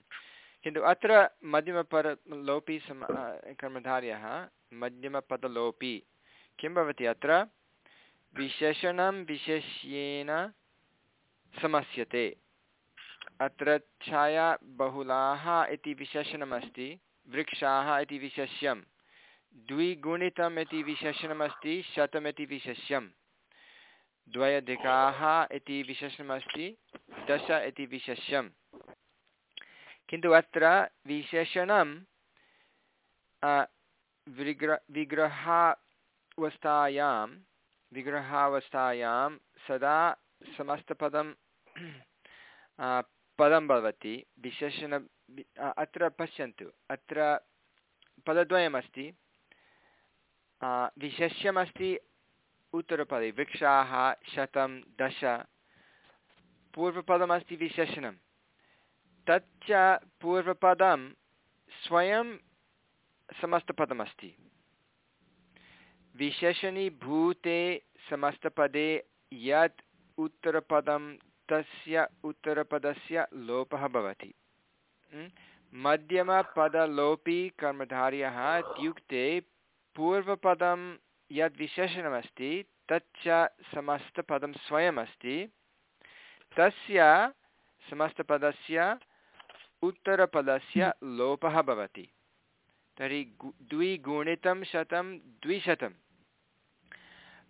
किन्तु अत्र मध्यमपदलोपि सम कर्मधार्यः, मध्यमपदलोपि। किं भवति अत्र? विशेषणं विशेष्येन समस्यते। अत्र छाया बहुलाः इति विशेषणमस्ति, वृक्षाः इति विशेष्यं। द्विगुणितम् इति विशेषणमस्ति, शतम् इति विशेष्यं। द्वयधिकाः इति विशेषणमस्ति, दश इति विशेष्यं। किन्तु अत्र विशेषणं विग्र, विग्रहावस्थायां विग्रहावस्थायां सदा समस्तपदं पदं भवति। विशेषण अत्र पश्यन्तु। अत्र पदद्वयमस्ति। विशेष्यमस्ति उत्तरपदे, वृक्षाः, शतं, दश। पूर्वपदमस्ति विशेषणं तच्च पूर्वपदं स्वयं समस्तपदमस्ति। विशेषणीभूते समस्तपदे यत् उत्तरपदं तस्य उत्तरपदस्य लोपः भवति। मध्यमपदलोपी कर्मधार्यः इत्युक्ते पूर्वपदं यद् विशेषणमस्ति, तच्च समस्तपदं स्वयमस्ति, तस्य समस्तपदस्य उत्तरपदस्य लोपः भवति। तर्हि गु द्विगुणितं शतं द्विशतम्।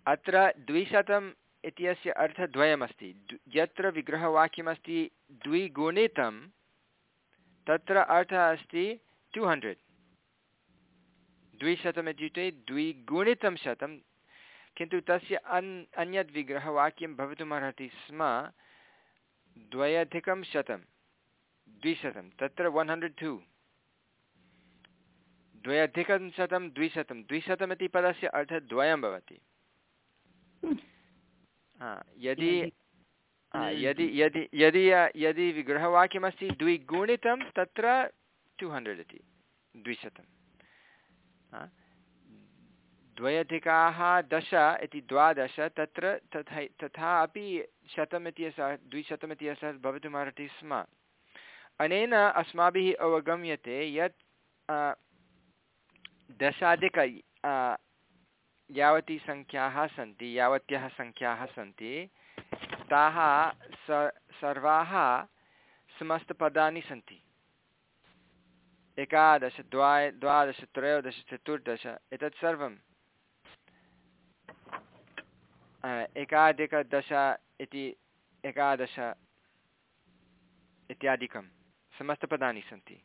अत्र द्विशतम् इत्यस्य अर्थद्वयमस्ति। यत्र विग्रहवाक्यमस्ति द्विगुणितं तत्र अर्थः अस्ति टु हण्ड्रेड् द्विशतम् इत्युक्ते द्विगुणितं शतं किन्तु तस्य अन् अन्यद् विग्रहवाक्यं भवितुमर्हति स्म द्वयधिकं शतं द्विशतं तत्र वन् हण्ड्रेड् टु द्वयधिकं शतं द्विशतं. द्विशतमिति पदस्य अर्थद्वयं भवति. यदि यदि यदि यदि यदि विग्रहवाक्यमस्ति द्विगुणितं तत्र टु हण्ड्रेड् इति द्विशतं. द्वयधिकाः दश इति द्वादश तत्र तथा तथापि शतम् इत्यस्य द्विशतम् इत्यस्य भवितुमर्हति स्म। अनेन अस्माभिः अवगम्यते यत् दशाधिक यावती सङ्ख्याः सन्ति, यावत्यः सङ्ख्याः सन्ति, ताः स, सर्वाः समस्तपदानि सन्ति। एकादश द्वा द्वादश त्रयोदश चतुर्दश, एतत् सर्वं एकाधिकदश इति, एकादश इत्यादिकं समस्तपदानि सन्ति।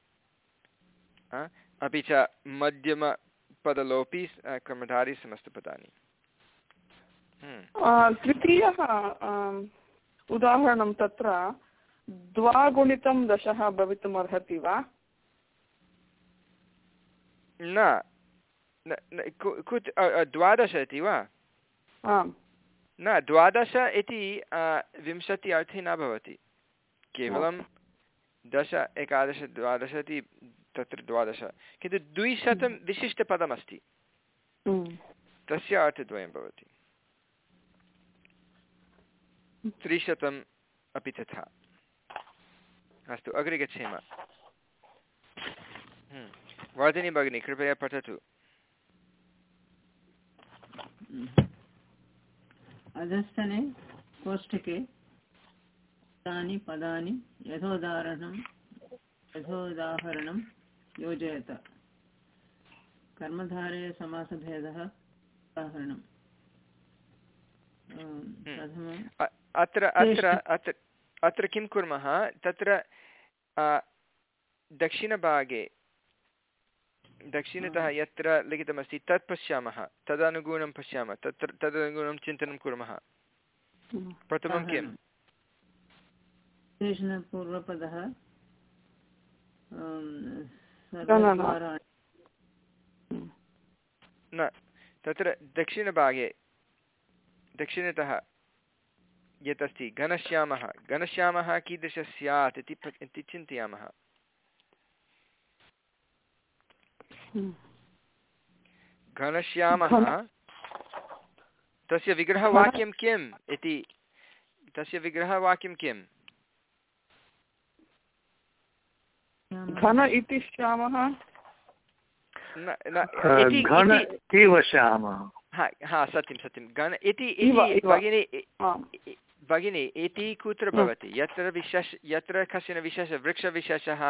अपि च मध्यमपदलोपि क्रमधारी समस्तपदानि। तृतीयः उदाहरणं तत्र द्वागुणितं दशः भवितुमर्हति वा? न द्वादश इति वा? न द्वादश इति विंशति अर्थे न भवति। केवलं दश एकादश द्वादश इति तत्र द्वादश। किन्तु द्विशतं विशिष्टपदमस्ति। तस्य अर्थद्वयं भवति। त्रिशतम् अपि तथा। अस्तु अग्रे गच्छेम। वर्धिनी भगिनी कृपया पठतु। अधस्तने कोष्ठके तानि पदानि यथोदाहरणं यथोदाहरणं योजयत। कर्मधारे समासभेदः उदाहरणम्। प्रथमं अत्र अत्र अत्र अत्र किं कुर्मः? तत्र दक्षिणभागे दक्षिणतः यत्र लिखितमस्ति तत् पश्यामः तदनुगुणं पश्यामः तत्र तदनुगुणं चिन्तनं कुर्मः। प्रथमं किम्? पूर्वपदः न तत्र दक्षिणभागे दक्षिणतः यत् अस्ति घनश्यामः। घनश्यामः कीदृशः स्यात् इति इति चिन्तयामः। घनश्यामः तस्य विग्रहवाक्यं किम् इति तस्य विग्रहवाक्यं किम्? घन इति श्यामः। हा सत्यं सत्यं। घन इति भगिनी भगिनी इति कुत्र भवति? यत्र विशेष यत्र कश्चन विशेषः वृक्षविशेषः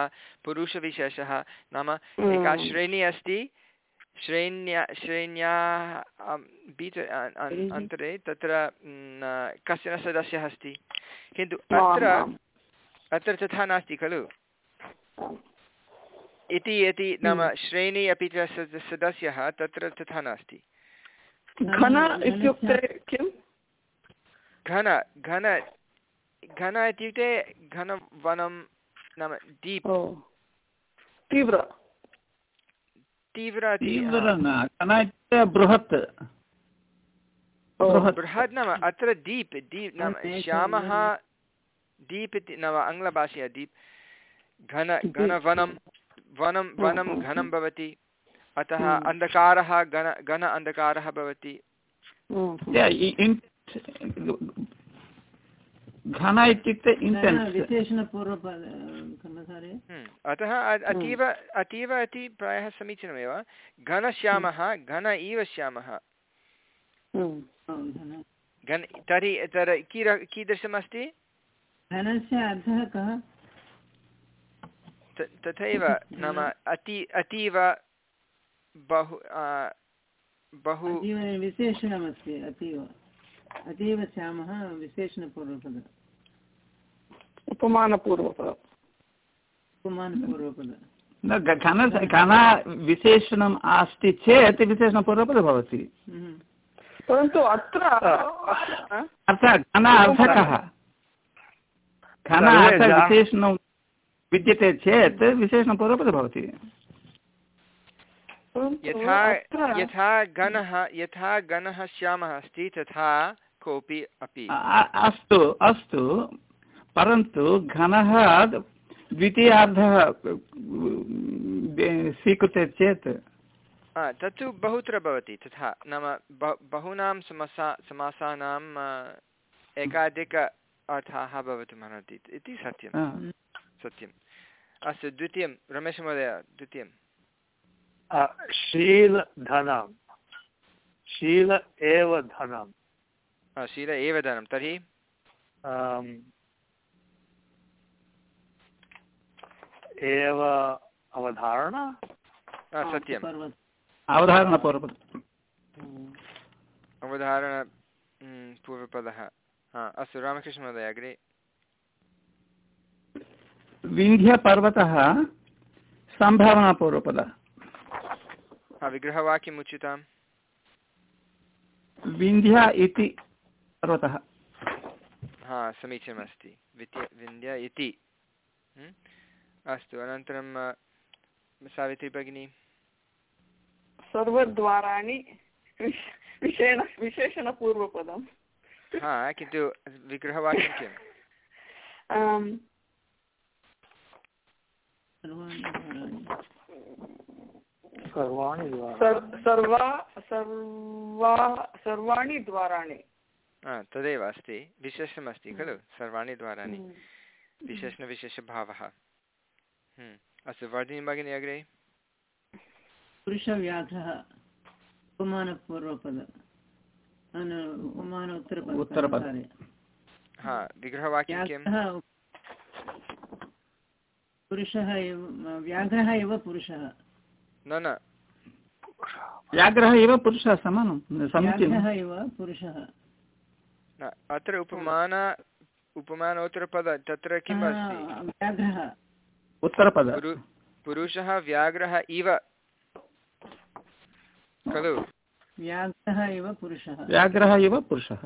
पुरुषविशेषः नाम एका श्रेणी अस्ति। श्रेण्या श्रेण्याः बीज अन्तरे तत्र कश्चन सदस्यः अस्ति। किन्तु अत्र अत्र तथा नास्ति खलु? इति इति नाम श्रेणी अपि च सदस्यः तत्र तथा नास्ति। घन इत्युक्ते किम्? घन घन घन इत्युक्ते घनवनं नाम दीप्। तीव्र। तीव्र बृहत्। बृहत्। नाम अत्र दीप् दीप् नाम श्यामः दीप् इति नाम आङ्ग्लभाषया दीप्। घन घनवनं वनं वनं घनं भवति। अतः। अन्धकारः घन घन अन्धकारः भवति। घन इत्युक्ते हम्म, अतः अ- अतीव अतीव इति प्रायः समीचीनमेव। घनश्यामः घन इव श्यामः। हम्म। घन- तर्हि कीदृशमस्ति? घनस्य अर्थः कः? तथैव नाम अति अतीव बहु बहु विशेषणमस्ति अतीव। अतीव श्यामः विशेषणपूर्वपद। उपमानपूर्वपद। घन घन विशेषणम् अस्ति चेत् विशेषणपूर्वपदं भवति। हम्म। परन्तु अत्र अत्र, अर्थात् घन अर्थकः। घन सर्वे अर्थ जा- विशेषणं विद्यते चेत् विशेषणपूर्वपदं भवति। यथा यथा घनः यथा घनः श्यामः अस्ति तथा कोऽपि अपि। अस्तु अस्तु। परन्तु घनः द्वितीयार्धः स्वीकृते चेत्। तत्तु बहुत्र भवति तथा नाम बहूनां समसा समासानाम् एकाधिक अर्थाः भवितुमर्हन्ति इति सत्यं हा. सत्यम्। अस्तु द्वितीयं रमेशमहोदय द्वितीयं। शीलधनं शील एव धनं शील एव धनं तर्हि? एव अवधारणा? हा, सत्यं अवधारणपूर्वपदम् अवधारण पूर्वपदः। हा अस्तु रामकृष्णमहोदय अग्रे। विन्ध्यपर्वतः सम्भावनापूर्वपद। हा विग्रहवाक्यम् उच्यताम्। विन्ध्य इति पर्वतः। हा समीचीनमस्ति। विद्य विन्द्य इति? अस्तु अनन्तरं सावित्री भगिनी। सर्वद्वाराणि विश- विशेण विशेषणपूर्वपदम्। हा किन्तु विग्रहवाक्यं किम्? सर्वाणि द्वाराणि सर्वाणि द्वारा। सर्- सर्वा सर्वा सर्वाणि द्वाराणि। हा तदेव अस्ति। विशेषणमस्ति खलु सर्वाणि द्वाराणि। विशेषणविशेषभावः। हम्म, अस्तु वर्धिनी भगिनी अग्रे। पुरुषव्याघ्रः उपमानपूर्वपद उपमान उत्तरपद उत्तरपद। हा विग्रहवाक्यं किम्? पुरुषः एव व्याघ्रः एव पुरुषः। न न। व्याघ्रः एव पुरुषः समानं समीचीनं। एव पुरुषः। अत्र उपमान उपमानोत्तरपद तत्र किम् अस्ति? व्याघ्रः। उत्तरपद। पुरुषः व्याघ्रः इव। खलु? व्याघ्रः एव पुरुषः। व्याघ्रः एव पुरुषः।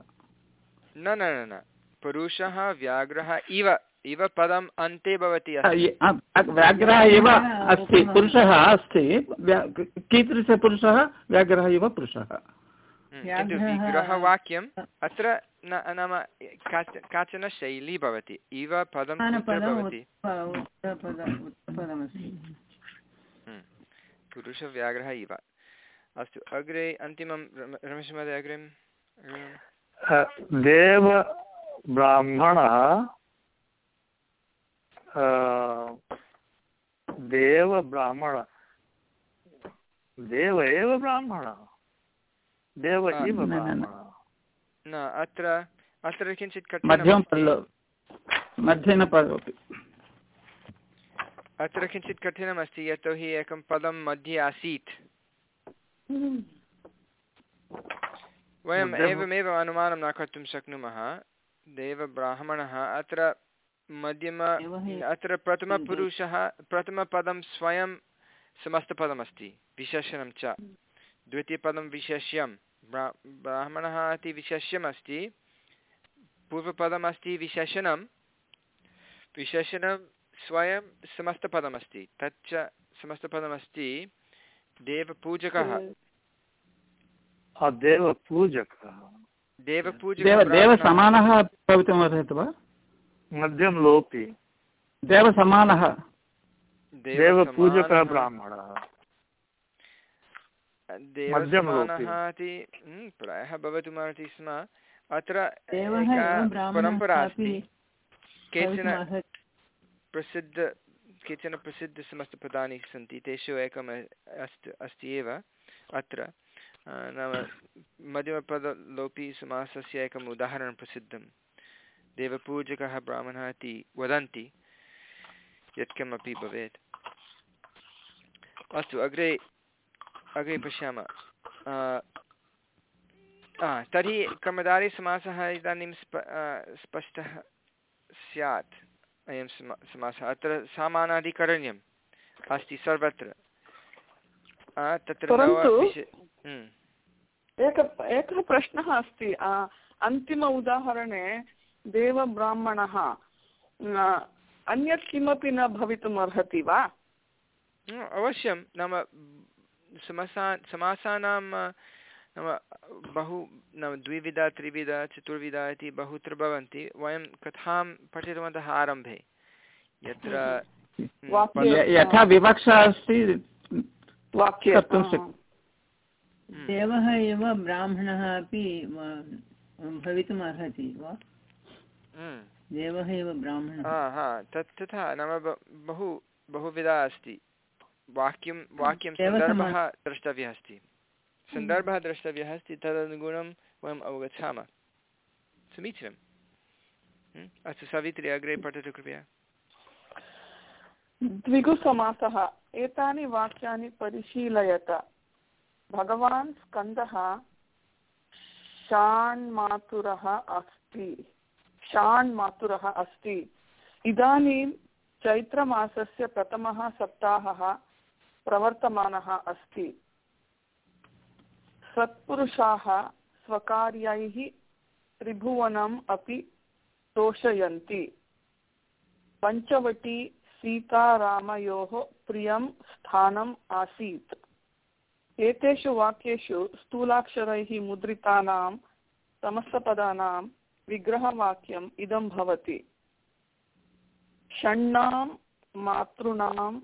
न न न न। पुरुषः व्याघ्रः इव। इव पदम् अन्ते भवति व्याघ्रः एव अस्ति पुरुषः अस्ति कीदृशपुरुषः व्याघ्रः एव पुरुषः। हम्म, विग्रहवाक्यम् अत्र नाम काचन शैली भवति। इव पदं भवति। उत्तरपदमस्ति पुरुषव्याघ्रः इव। अस्तु अग्रे अन्तिमं रम- रमेशमहोदय अग्रिम अग्रिमं। देव ब्राह्मणः देव ब्राह्मण देव एव ब्राह्मणः देव इव न, अत्र अत्र किञ्चित् मध्यमं मध्येन अत्र किञ्चित् कठिनमस्ति यतोहि एकं पदं मध्ये आसीत् वयम् एवमेव अनुमानं न कर्तुं शक्नुमः देवब्राह्मणः अत्र मध्यम हि- अत्र प्रथमपुरुषः प्रथमपदं स्वयं समस्तपदमस्ति विशेषणं च। द्वितीयपदं विशेष्यं। ब्रा ब्राह्मणः इति विशेष्यम् अस्ति पूर्वपदमस्ति विशेषणं। विशेषणं स्वयं समस्तपदमस्ति। तच्च समस्तपदमस्ति देवपूजकः। देवपूजकः। देवपूजकः देवसमानः भवितुमर्हति वा? मध्यम लोपि। देवसमानः। देवपूजकः ब्राह्मणः। हम्म, प्रायः भवितुमर्हति स्म। अत्र परम्परा अस्ति। केचन प्रसिद्ध केचन प्रसिद्धसमस्तपदानि सन्ति तेषु एकम् अस्ति अस्ति एव अत्र। नाम मध्यमपदलोपी समासस्य एकम् उदाहरणं प्रसिद्धं देवपूजकः ब्राह्मणः इति वदन्ति यत्किमपि भवेत्। अस्तु अग्रे अग्रे पश्यामः। आ, तर्हि कर्मधारयसमासः इदानीं स्प स्पष्टः स्यात्। अयं सम समासः। अत्र सामानाधिकरण्यम् अस्ति सर्वत्र। तत्र हम्म, एक एकः प्रश्नः अस्ति। अन्तिम उदाहरणे देवब्राह्मणः। न- अन्यत् किमपि न भवितुम् अर्हति वा अवश्यं। नाम समासा समासानां नाम बहु नाम द्विविधा त्रिविधा चतुर्विधा इति बहुत्र भवन्ति। वयं कथां पठितवन्तः आरम्भे। यत्र हम्म, यथा विवक्षा अस्ति हम्म, देवः एव ब्राह्मणः अपि भवितुम् अर्हति वा। देवः एव ब्राह्मणः। हा हा तत् तथा नाम बहु बहुविधा अस्ति। वाक्यं वाक्यं सन्दर्भः द्रष्टव्यः अस्ति। सन्दर्भः द्रष्टव्यः अस्ति तदनुगुणं वयम् अवगच्छामः। समीचीनं। हम्म, अस्तु सावित्री अग्रे पठतु कृपया। द्विगुसमासः। एतानि वाक्यानि परिशीलयत। भगवान् स्कन्दः षाण्मातुरः अस्ति। षाण्मातुरः अस्ति। इदानीं चैत्रमासस्य प्रथमः सप्ताहः प्रवर्तमानः अस्ति। सत्पुरुषाः स्वकार्यैः त्रिभुवनम् अपि तोषयन्ति। पञ्चवटी सीतारामयोः प्रियं स्थानम् आसीत्। एतेषु वाक्येषु स्थूलाक्षरैः मुद्रितानां समस्तपदानां विग्रहवाक्यम् इदं भवति। षण्णां मातॄणाम्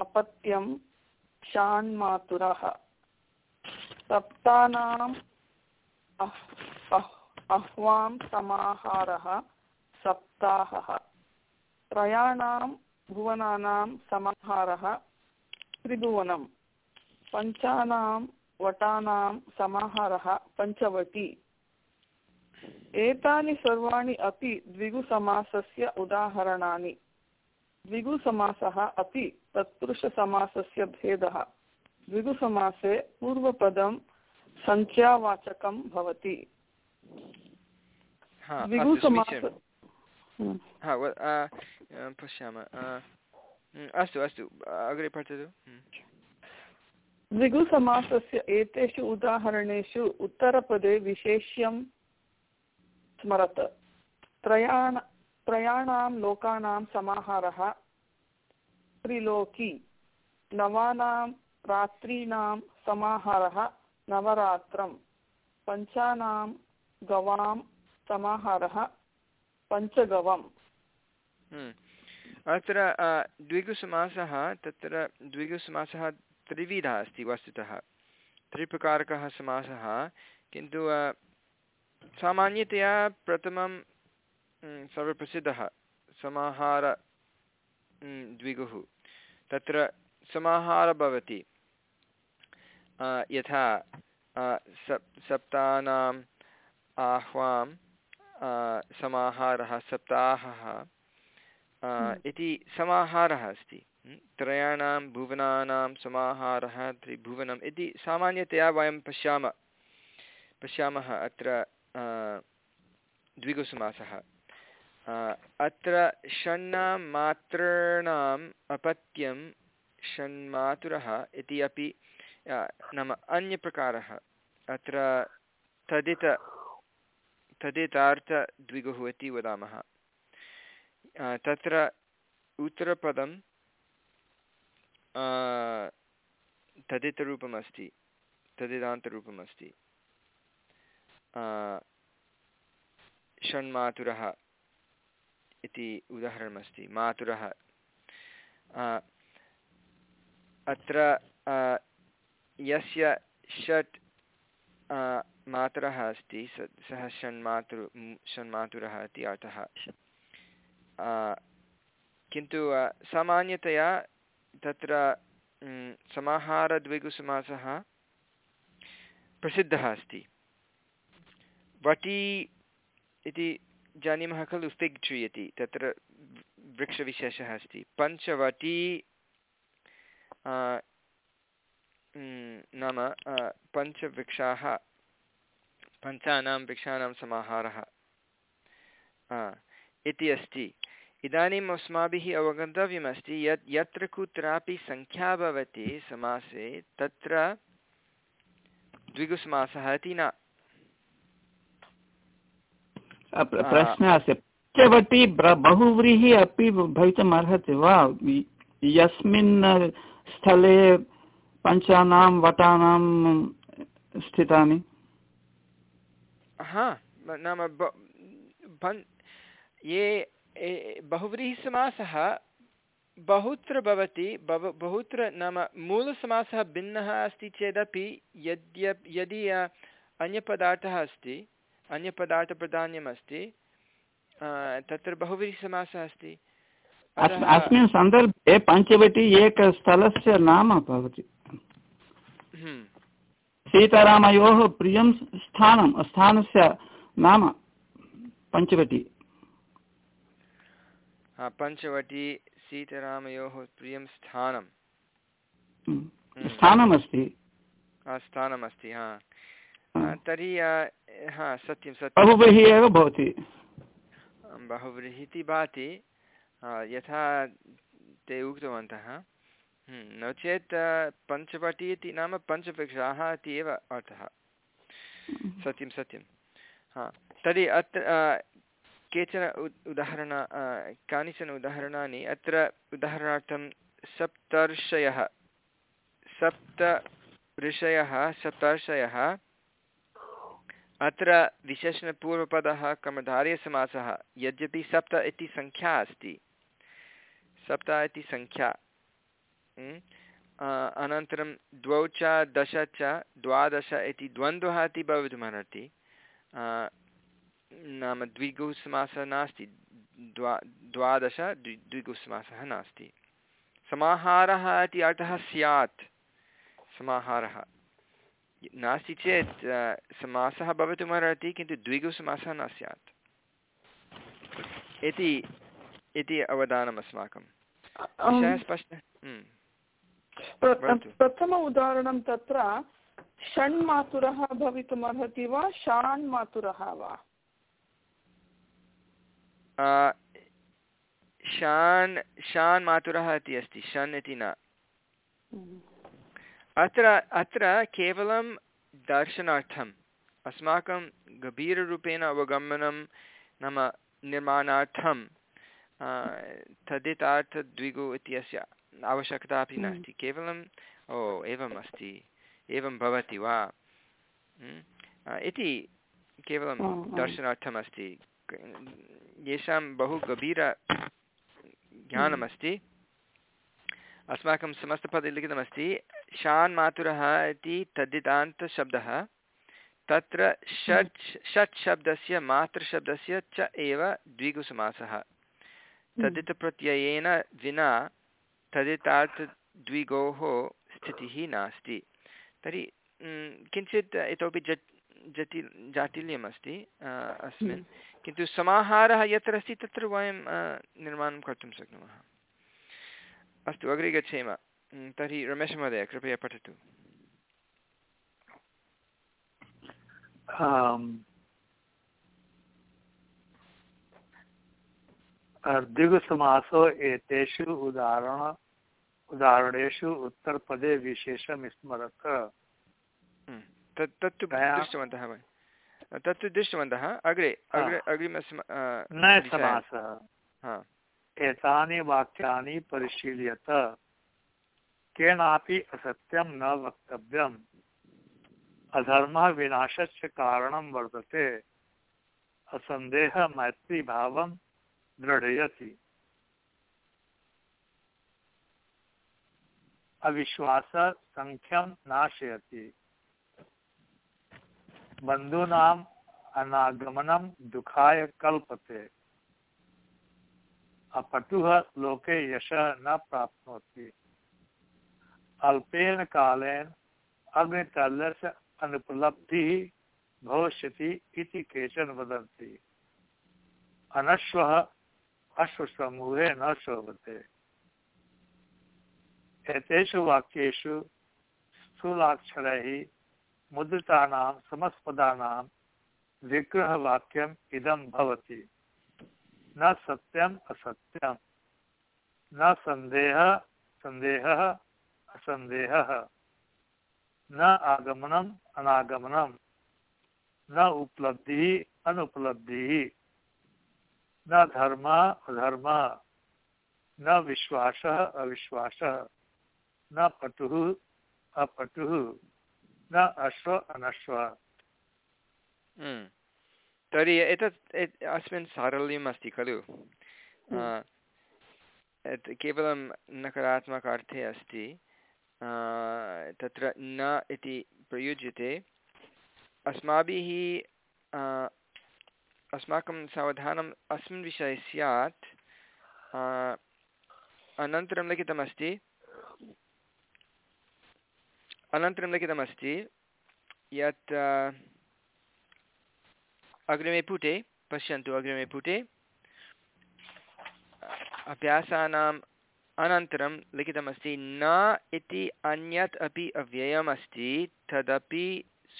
अपत्यं षाण्मातुरः सप्तानाम् अह् अह्, अह्वां समाहारः सप्ताहः। त्रयाणां भुवनानां समाहारः त्रिभुवनम्। पञ्चानां वटानां समाहारः पञ्चवटी। एतानि सर्वाणि अपि द्विगुसमासस्य उदाहरणानि। द्विगुसमासः अपि तत्पुरुषसमासस्य भेदः। द्विगुसमासे पूर्वपदं सङ्ख्यावाचकं भवति। हम्म। पश्यामः हम्म, अस्तु अस्तु अग्रे पठतु। हम्म। द्विगुसमासस्य एतेषु उदाहरणेषु उत्तरपदे विशेष्यं स्मरत। त्रयाण त्रयाणां लोकानां समाहारः। त्रिलोकी। नवानां रात्रीणां समाहारः नवरात्रं पञ्चानां गवां समाहारः पञ्चगवम्। हम्म। अत्र द्विगुसमासः, तत्र द्विगुसमासः त्रिविधः अस्ति वस्तुतः। त्रिप्रकारकः समासः, किन्तु सामान्यतया प्रथमं हम्म, सर्वप्रसिद्धः समाहार हम्म, द्विगुः। तत्र समाहारः भवति। यथा सप् सप्तानाम् आह्वां समाहारः सप्ताहः इति समाहारः अस्ति। त्रयाणां भुवनानां समाहारः त्रिभुवनम् इति सामान्यतया वयं पश्यामः पश्यामः अत्र द्विगुसमासः। अत्र षण्णां मातॄणाम् अपत्यं षण्मातुरः इति अपि नाम अन्यप्रकारः। अत्र तदित, तदितार्थद्विगुः इति वदामः। तत्र उत्तरपदं तदितरूपमस्ति तदिदान्तरूपमस्ति षण्मातुरः इति उदाहरणमस्ति। मातुरः। अत्र यस्य षट् मातरः अस्ति, स षण्मातुः षण्मातुरः इति अर्थः। किन्तु सामान्यतया तत्र समाहारद्विगुसमासः प्रसिद्धः अस्ति। वटी इति जानीमः खलु ट्री इति तत्र वृक्षविशेषः अस्ति। पञ्चवटी नाम पञ्चवृक्षाः, पञ्चानां वृक्षाणां समाहारः इति अस्ति। इदानीम् अस्माभिः अवगन्तव्यमस्ति यत् यत्र कुत्रापि सङ्ख्या भवति समासे, तत्र द्विगुसमासः इति न। प्रश्नः अस्ति पञ्चवटी बहुव्रीहिः अपि भवितुम् अर्हति वा यस्मिन् स्थले पञ्चानां वटानां स्थितानि? हा नाम ये बहुव्रीहिसमासः बहुत्र भवति बहु बहुत्र नाम मूलसमासः भिन्नः अस्ति चेदपि यद्यप् यदि अन्यपदार्थः अस्ति अन्यपदार्थप्राधान्यम् अस्ति तत्र बहुव्रीहिसमासः अस्ति। अस्मिन् सन्दर्भे पञ्चवटी एकस्थलस्य नाम भवति। हम्म। सीतारामयोः प्रियं स्थानं स्थानस्य नाम पञ्चवटी। पञ्चवटी सीतारामयोः प्रियं स्थानं। हम्म। हम्म। स्थानमस्ति। स्थानमस्ति हा। तर्हि हा सत्यं सत्यं। बहुव्रीहिः एव भवति। बहुव्रीहिः इति भाति यथा ते उक्तवन्तः। हम्म, नो चेत् पञ्चवटी इति नाम पञ्चवृक्षाः इति एव अर्थः। सत्यं सत्यं। हा तर्हि अत्र केचन उदाहरण कानिचन उदाहरणानि। अत्र उदाहरणार्थं सप्तर्षयः। सप्त ऋषयः सप्तर्षयः। अत्र विशेषणपूर्वपदः कर्मधार्यसमासः यद्यपि सप्त इति सङ्ख्या अस्ति। सप्त इति सङ्ख्या अनन्तरं द्वौ च, दश च, द्वादश इति द्वन्द्वः इति भवितुमर्हति नाम द्विगुसमासः नास्ति। द्वा, द्वादश द्वि, द्विगुसमासः नास्ति। समाहारः इति अर्थः स्यात्। समाहारः। नास्ति चेत् समासः भवितुमर्हति किन्तु द्विगुसमासः न स्यात्। इति इति अवधानम् अस्माकं। स्पष्टः? प्रथम उदाहरणं तत्र षण्मातुरः भवितुमर्हति वा षाण्मातुरः वा? शान् शान् मातुरः इति अस्ति षन् इति न। हम्म। अत्र अत्र केवलं दर्शनार्थम् अस्माकं गभीररूपेण अवगमनं नाम निर्माणार्थं तदितार्थद्विगु इत्यस्य आवश्यकता अपि हम्म। नास्ति। केवलं ओ एवम् अस्ति एवं भवति वा? हम्म। इति केवलं दर्शनार्थमस्ति येषां बहु गभीर ज्ञानमस्ति। अस्माकं समस्तपदे लिखितमस्ति शान् मातुरः इति तद्दितान्तशब्दः तत्र षट् षट् शब्दस्य मातृशब्दस्य च एव द्विगुसमासः। हम्म। तद्दितप्रत्ययेन विना तदितार्थद्विगोः स्थितिः नास्ति। तर्हि किञ्चित् इतोपि जट् जटिल् जाटिल्यम् अस्ति अस्मिन्। हम्म। किन्तु समाहारः यत्र अस्ति तत्र वयं निर्माणं कर्तुं शक्नुमः। अस्तु अग्रे गच्छेम। तर्हि रमेशमहोदय कृपया पठतु। द्विगुसमासो एतेषु उदाहरण उदाहरणेषु उत्तरपदे विशेषं स्मरत तत् तत्तु दृष्टवन्तः तत्तु दृष्टवन्तः। अग्रे। अग्रे अग्रिमस्म समासः हा। एतानि वाक्यानि परिशील्यत। केनापि असत्यं न वक्तव्यम्। अधर्मः विनाशस्य कारणं वर्तते। असन्देहः मैत्रीभावं दृढयति। अविश्वासः सङ्ख्यं नाशयति। बन्धूनाम् अनागमनं दुःखाय कल्पते। अपटुः लोके यशः न प्राप्नोति। अल्पेन कालेन अग्नितलस्य अनुपलब्धिः भविष्यति इति केचन वदन्ति। अनश्वः अश्वसमूहे न शोभते। एतेषु वाक्येषु स्थूलाक्षरैः मुद्रितानां समस्पदानां विग्रहवाक्यम् इदं भवति। न सत्यम असत्यम। न सन्देहः सन्देहः असंदेह। न आगमनम् अनागमनं न उपलब्धिः, अनुपलब्धिः। न धर्मः, अधर्मः। न विश्वासः, अविश्वासः। न पटुः, अपटुः। न अश्व, अनश्व। हम्म। तर्हि एतत् एत्- अस्मिन् सारल्यम् अस्ति खलु? आ, केवलं नकारात्मक अर्थे अस्ति तत्र न इति प्रयुज्यते। अस्माभिः अस्माकं सावधानम् अस्मिन् विषये स्यात्। अनन्तरं लिखितमस्ति। अनन्तरं लिखितमस्ति। यत् अग्रिमे पुटे पश्यन्तु अग्रिमे पुटे। अभ्यासानाम् अनन्तरं लिखितमस्ति न इति अन्यत् अपि अव्ययम् अस्ति तदपि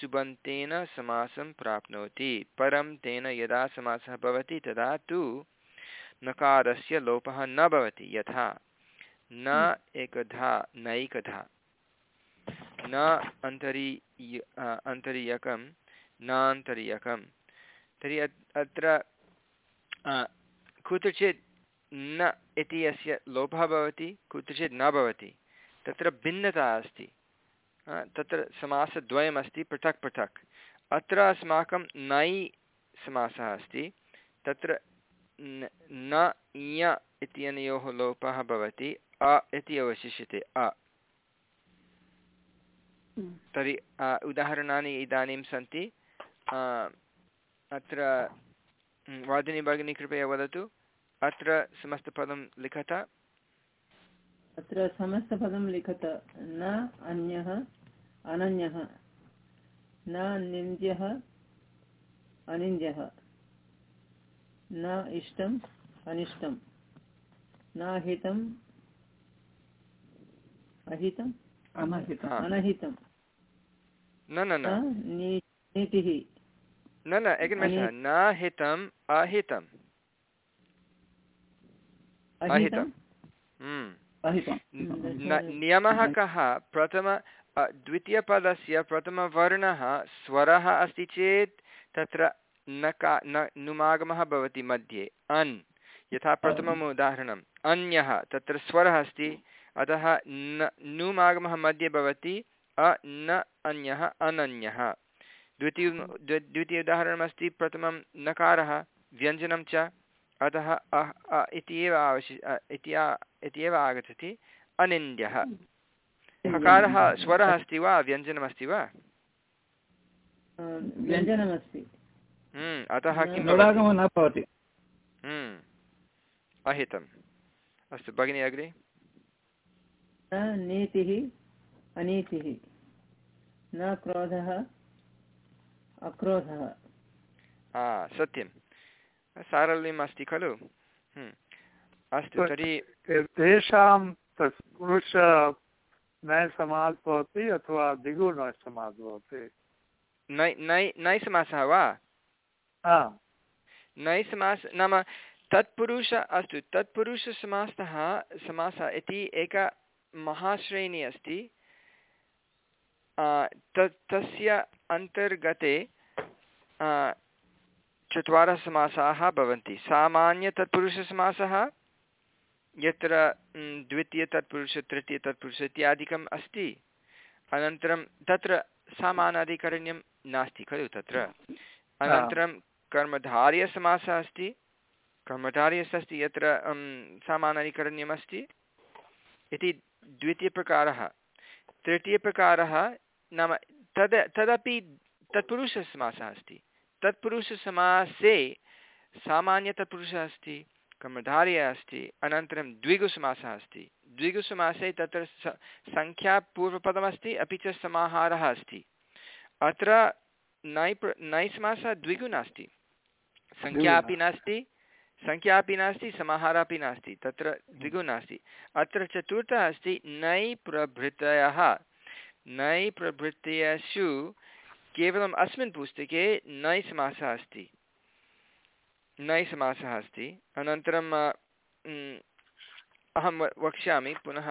सुबन्तेन समासं प्राप्नोति परं तेन यदा समासः भवति तदा तु नकारस्य लोपः न भवति यथा। न एकधा नैकधा। न अन्तरी अन्तरीयकं नान्तरीयकं तर्हि अत्- अत्र कुत्रचित् न इति अस्य लोपः भवति कुत्रचित् न भवति तत्र भिन्नता अस्ति। तत्र समासद्वयमस्ति पृथक् पृथक्। अत्र अस्माकं नै समासः अस्ति तत्र न इय इत्यनयोः लोपः भवति अ इति अवशिष्यते अ। तर्हि उदाहरणानि इदानीं सन्ति। अत्र वादिनी भगिनी कृपया वदतु। अत्र समस्तपदं लिखत? अत्र समस्तपदं लिखत। न अन्यः अनन्यः। न निन्द्यः अनिन्द्यः न इष्टम् अनिष्टं न हितम् अहितम्? अनहितम्। अनहितं न न न। न नी- नीतिः। न न एकनिमेषः न हितम् अहितम्। अहितं अहितं हम्म। नियमः कः? प्रथम द्वितीयपदस्य प्रथमवर्णः स्वरः अस्ति चेत् तत्र नका न नुमागमः भवति मध्ये। अन्। यथा प्रथमम् उदाहरणम्। अन्यः तत्र स्वरः अस्ति। अतः न नुमागमः मध्ये भवति। अ न अन्यः अनन्यः। द्वितीय द्वितीय उदाहरणमस्ति प्रथमं नकारः व्यञ्जनं च अतः अ अ इति एव आवश्य इति इति एव आगच्छति अनिन्द्यः। हकारः स्वरः अस्ति वा व्यञ्जनमस्ति वा? व्यञ्जनमस्ति। हम्म, अतः किं न भवति? हम्म, अहितम्। अस्तु भगिनी अग्रे। नीतिः अनीतिः। न क्रोधः अक्रोधः सत्यं सारल्यम् अस्ति खलु? हम्म, अस्तु तर्हि तेषां तत्पुरुष नय समाज भवति अथवा दिगु नय समाज भवति? नै नै नै समासः वा? हा। नै समास नाम तत्पुरुष अस्तु तत्पुरुषसमासः समासः इति एक महाश्रेणी अस्ति। तस्य अन्तर्गते चत्वारः समासाः भवन्ति। सामान्यतत्पुरुषसमासः, यत्र द्वितीयतत्पुरुष, तृतीयतत्पुरुष इत्यादिकम् अस्ति। अनन्तरं तत्र समानाधिकरण्यं नास्ति खलु तत्र। अनन्तरं कर्मधार्यसमासः अस्ति। कर्मधार्यस् अस्ति यत्र समानाधिकरण्यमस्ति इति द्वितीयप्रकारः। तृतीयप्रकारः नाम तद् तदपि तत्पुरुषसमासः अस्ति। तत्पुरुषसमासे सामान्यतत्पुरुषः अस्ति कर्मधार्य अस्ति अनन्तरं द्विगुसमासः अस्ति। द्विगुसमासे तत्र स सङ्ख्या पूर्वपदमस्ति अपि च समाहारः अस्ति। अत्र नै प्र नै समासः द्विगु नास्ति सङ्ख्या अपि नास्ति सङ्ख्या अपि नास्ति समाहारः अपि नास्ति तत्र द्विगु नास्ति। अत्र चतुर्थः अस्ति नै प्रभृतयः नै प्रभृतयषु केवलम् अस्मिन् पुस्तके नै समासः अस्ति। नै समासः अस्ति। अनन्तरं अहं वक्ष्यामि पुनः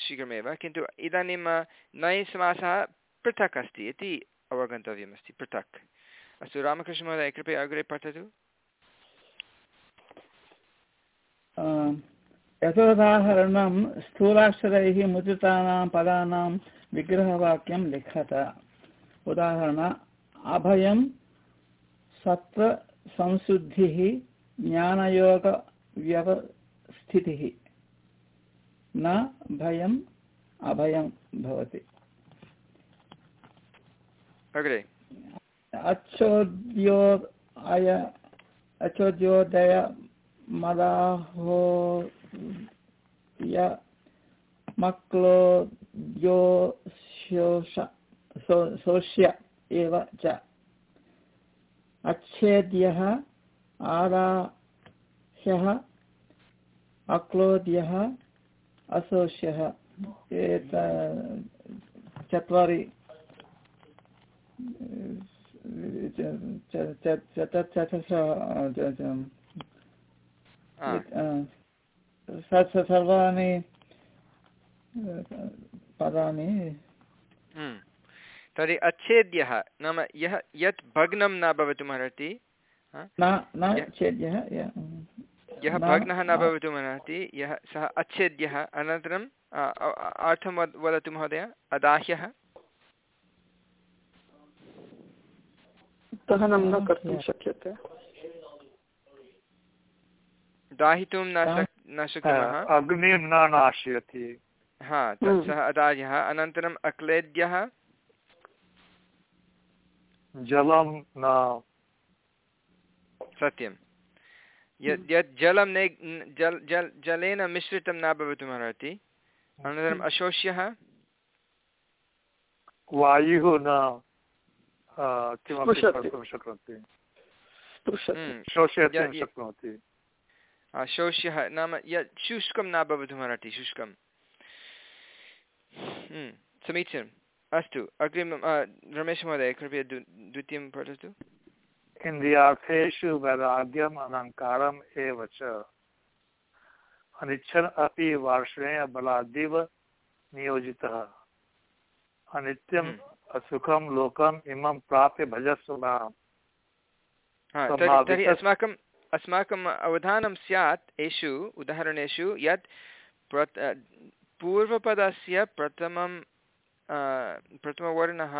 शीघ्रमेव। किन्तु इदानीं नै समासः पृथक् अस्ति इति अवगन्तव्यमस्ति, पृथक्। अस्तु, रामकृष्णमहोदय, कृपया अग्रे पठतु। यथोदाहरणं स्थूलाक्षरैः मुद्रितानां पदानां विग्रहवाक्यं लिखत। उदाहरण अभयं सत्त्व संशुद्धिः ज्ञानयोगव्यवस्थितिः न भयम् अभयं भवति। अग्रे। अचोद्योदय मदाहो य मक्लोद्योशोष शोष्य एव च। अच्छेद्यः आदाह्यः अक्लोद्यः असोष्यः। एत चत्वारि सर्वाणि पदानि। हम्म। तर्हि अच्छेद्यः। नाम यः यत् भग्नं न भवितुमर्हति यः भग्नः न भवितुमर्हति यः सः अच्छेद्यः। अनन्तरम् अर्थं वद् वदतु महोदय अदाह्यः। दहनं न कर्तुं शक्यते। दाहितुं न शक् न शक्नुमः अग्निं न नाशयति हा तत् सः अदाह्यः अनन्तरम् अक्लेद्यः। जलं न। सत्यं यत् यत् जलं ने जल जल जलेन मिश्रितं न भवितुमर्हति अनन्तरम् अशोष्यः। वायुः न किमपि कर्तुं शक्नोति। शोषयितुं शक्नोति। शोष्यः नाम यत् शुष्कं न भवितुमर्हति शुष्कं। समीचीनम्। अस्तु अग्रिमं रमेशमहोदय कृपया द्वितीयं पठतु। इन्द्रियार्थेषु वैराग्यम् अलङ्कारम् एव च। अनिच्छन् अपि वार्ष्णेयबलादिव नियोजितः। अनित्यम् असुखं लोकम् इमं प्राप्य भजस्व माम्। तर्हि अस्माकम् अस्माकम् अवधानं स्यात् एषु उदाहरणेषु यत् पूर्वपदस्य प्रथमं प्रथमवर्णः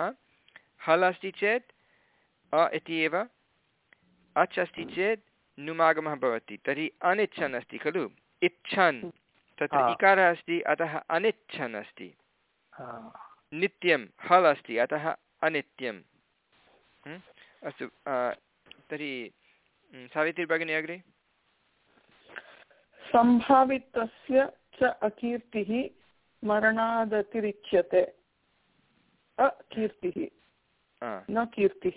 हल् अस्ति चेत् अ इति एव अच् अस्ति चेत् नुमागमः भवति तर्हि अनिच्छन् अस्ति खलु? इच्छन् तत्र इकारः अस्ति अतः अनिच्छन् अस्ति। नित्यं हल् अस्ति अतः अनित्यम् अस्तु तर्हि सावित्री भगिनी अग्रे सम्भावितस्य च अकीर्तिः मरणादतिरिच्यते अकीर्तिः न कीर्तिः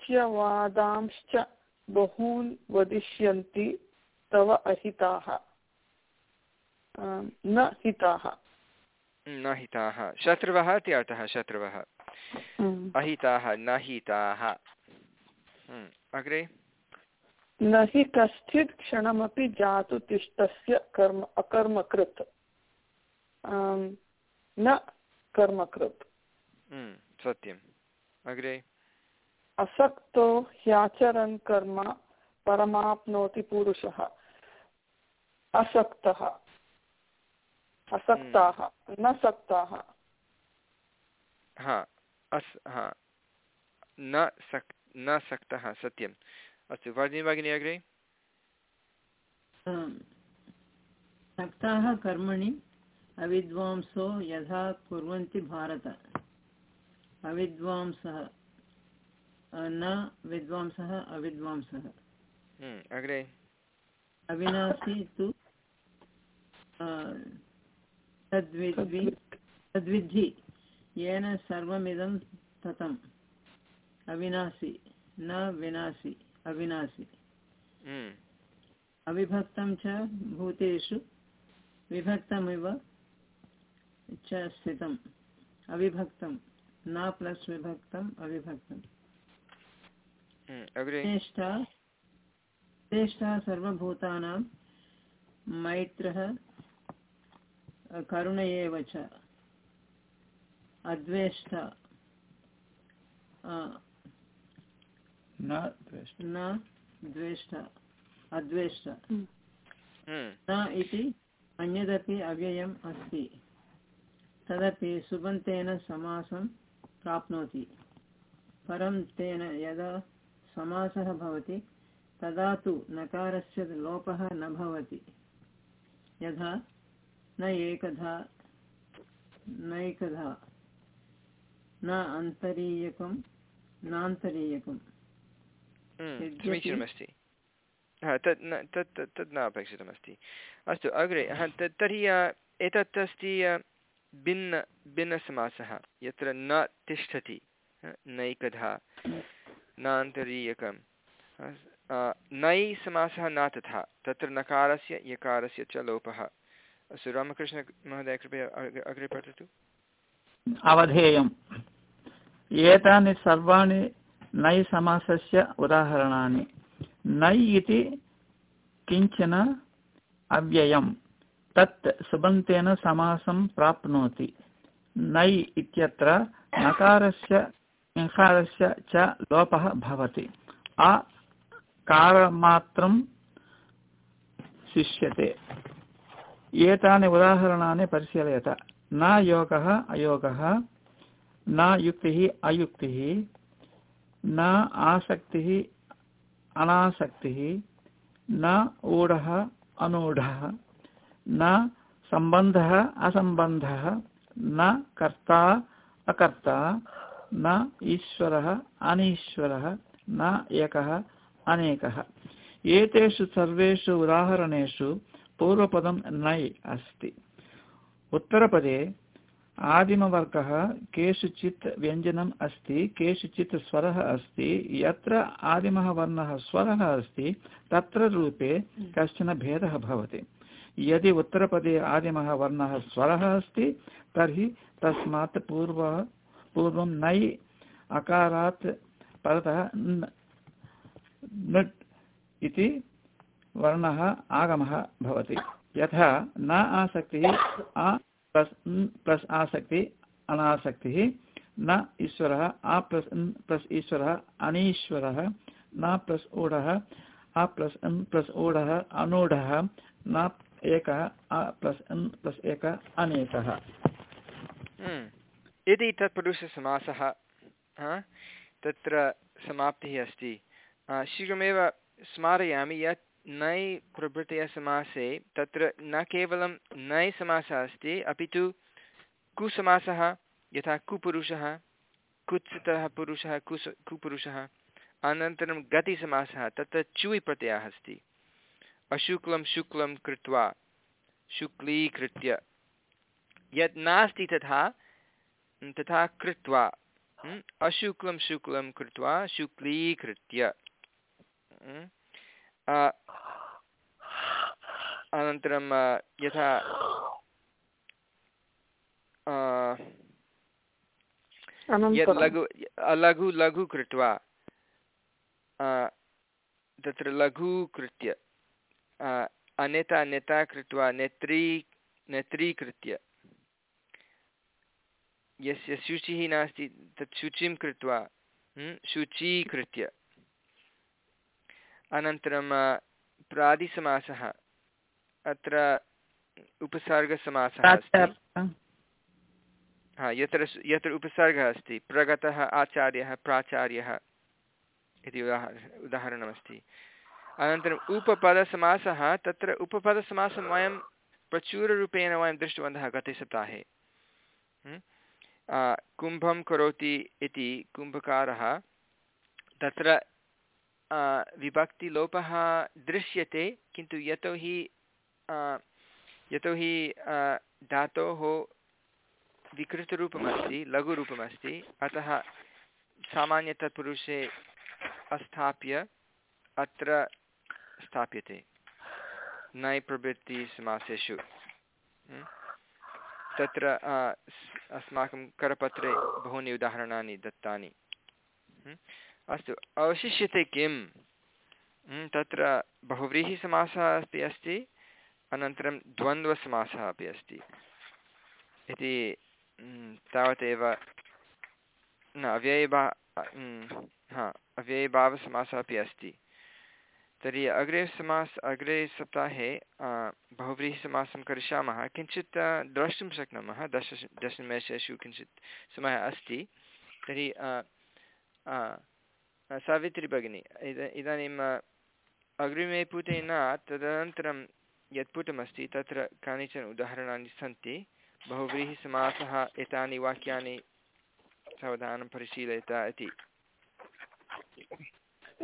अवाच्यवादांश्च बहून् वदिष्यन्ति तव अहिताः न हिताः न हिताः शत्रुवः इति अर्थः शत्रुवः अहिताः न हिताः अग्रे? न हि कश्चित् क्षणमपि जातु तिष्ठस्य कर्म अकर्मकृत्। न कर्मकृत्। हम्म, सत्यम्। अग्रे? असक्तो ह्याचरन् कर्म परमाप्नोति पुरुषः। असक्तः। असक्ताः न सक्ताः। हा। अस् हा। न सक् न सक्तः सत्यम्। अस्तु वर्धिनी भगिनी अग्रे? सक्ताः कर्मणि अविद्वांसो यथा कुर्वन्ति भारत। अविद्वांसः न विद्वांसः अविद्वांसः। हम्म, अग्रे? अविनाशी तु तद्विद्वि तद्विद्धि। येन सर्वमिदं ततम्। अविनाशी न विनाशि अविनाशि। हम्म, अविभक्तं च भूतेषु विभक्तमिव च स्थितम्। अविभक्तं न प्लस् विभक्तम् अविभक्तम्। हम्म, श्रेष्ठा श्रेष्ठा सर्वभूतानां मैत्रः करुण एव च। अद्वेष्टा। न द्वेष्ट। अद्वेष्टा। हम्म, न इति अन्यदपि अव्ययम् अस्ति। तदपि सुबन्तेन समासं प्राप्नोति। परं तेन यदा समासः भवति तदा तु नकारस्य लोपः न भवति। यथा न एकधा नैकधा। न अन्तरीयकं नान्तरीयकम् हम्म, समीचीनमस्ति। हा तत् न तत् न अपेक्षितमस्ति। अस्तु अग्रे हा तर्हि एतत् अस्ति भिन्न भिन्नसमासः यत्र न तिष्ठति नैकधा नान्तरीयकं। अ, नै समासः न तथा तत्र नकारस्य यकारस्य च लोपः। अस्तु रामकृष्णमहोदय कृपया अग्रे पठतु। अवधेयम्। एतानि सर्वाणि नै समासस्य उदाहरणानि। नै इति किंचन अव्ययम्। तत् सुबन्तेन समासं प्राप्नोति। नै इत्यत्र नकारस्य ङकारस्य च लोपः भवति। अकारमात्रं शिष्यते। एतानि उदाहरणानि परिशीलयत। न योगः, अयोगः। न युक्तिः अयुक्तिः, न आसक्तिः अनासक्तिः, न ऊढः अनूढः, न सम्बन्धः असम्बन्धः न कर्ता अकर्ता, न ईश्वरः अनीश्वरः, न एकः अनेकः। एतेषु सर्वेषु उदाहरणेषु पूर्वपदं नै अस्ति। उत्तरपदे आदिमवर्गः केषुचित् व्यञ्जनम् अस्ति, केषुचित् स्वरः अस्ति, यत्र आदिमः वर्णः स्वरः अस्ति, तत्र रूपे कश्चन भेदः भवति। यदि उत्तरपदे आदिमः वर्णः स्वरः अस्ति, तर्हि तस्मात् पूर्व, पूर्वं नै अकारात् परतः नट् इति वर्णः आगमः भवति। यथा न आसक्तिः प्लस् प्लस् आसक्तिः अनासक्तिः न ईश्वरः आ प्लस् न् प्लस् ईश्वरः अनीश्वरः न प्लस् ऊढः आ प्लस् न् प्लस् ऊढः अनूढः न एकः आ प्लस् न् प्लस् एकः अनेकः। हम्म, यदि तत्पुरुषसमासः हा, तत्र समाप्तिः अस्ति शीघ्रमेव स्मारयामि यत् नै प्रभृतयसमासे तत्र न केवलं नै समासः अस्ति, अपि तु कुसमासः, यथा कुपुरुषः, कुत्सितः पुरुषः, कुस, कुपुरुषः, अनन्तरं गतिसमासः, तत्र चुय् प्रत्ययः अस्ति। अशुक्लं शुक्लं कृत्वा, शुक्लीकृत्य। यत् नास्ति तथा तथा कृत्वा अशुक्लं शुक्लं कृत्वा, शुक्लीकृत्य। अनन्तरं यथा यत् लघु लघु लघु कृत्वा तत्र लघूकृत्य अन्यथा अन्यथा कृत्वा नेत्री नेत्रीकृत्य यस्य शुचिः नास्ति तत् शुचिं कृत्वा शुचीकृत्य अनन्तरं प्रादिसमासः अत्र उपसर्गसमासः हा। यत्र यत्र उपसर्गः अस्ति प्रगतः आचार्यः प्राचार्यः इति उदाहर उदाहरणमस्ति। अनन्तरम् उपपदसमासः तत्र उपपदसमासं वयं प्रचुररूपेण वयं दृष्टवन्तः गते सप्ताहे। कुम्भं करोति इति कुम्भकारः तत्र विभक्तिलोपः दृश्यते, किन्तु यतोहि यतोहि धातोः विकृतरूपमस्ति, लघुरूपमस्ति, अतः सामान्यतत्पुरुषे अस्थाप्य अत्र स्थाप्यते। नै प्रभृतिसमासेषु तत्र अस्माकं करपत्रे बहूनि उदाहरणानि दत्तानि। अस्तु, अवशिष्यते किं तत्र बहुव्रीहिसमासः अपि अस्ति अनन्तरं द्वन्द्वसमासः अपि अस्ति। इति तावदेव, न, अव्ययभा हा, अव्ययभावसमासः अपि अस्ति। तर्हि अग्रे समास, अग्रे सप्ताहे बहुव्रीहिसमासं करिष्यामः। किञ्चित् द्रष्टुं शक्नुमः, दश, दशनिमेषेषु किञ्चित् समयः अस्ति। तर्हि सावित्री भगिनी इद इदानीम् अग्रिमे पुटे न तदनन्तरं यत् पुटमस्ति तत्र कानिचन उदाहरणानि सन्ति बहुव्रीहिसमासः एतानि वाक्यानि सावधानं परिशीलयत इति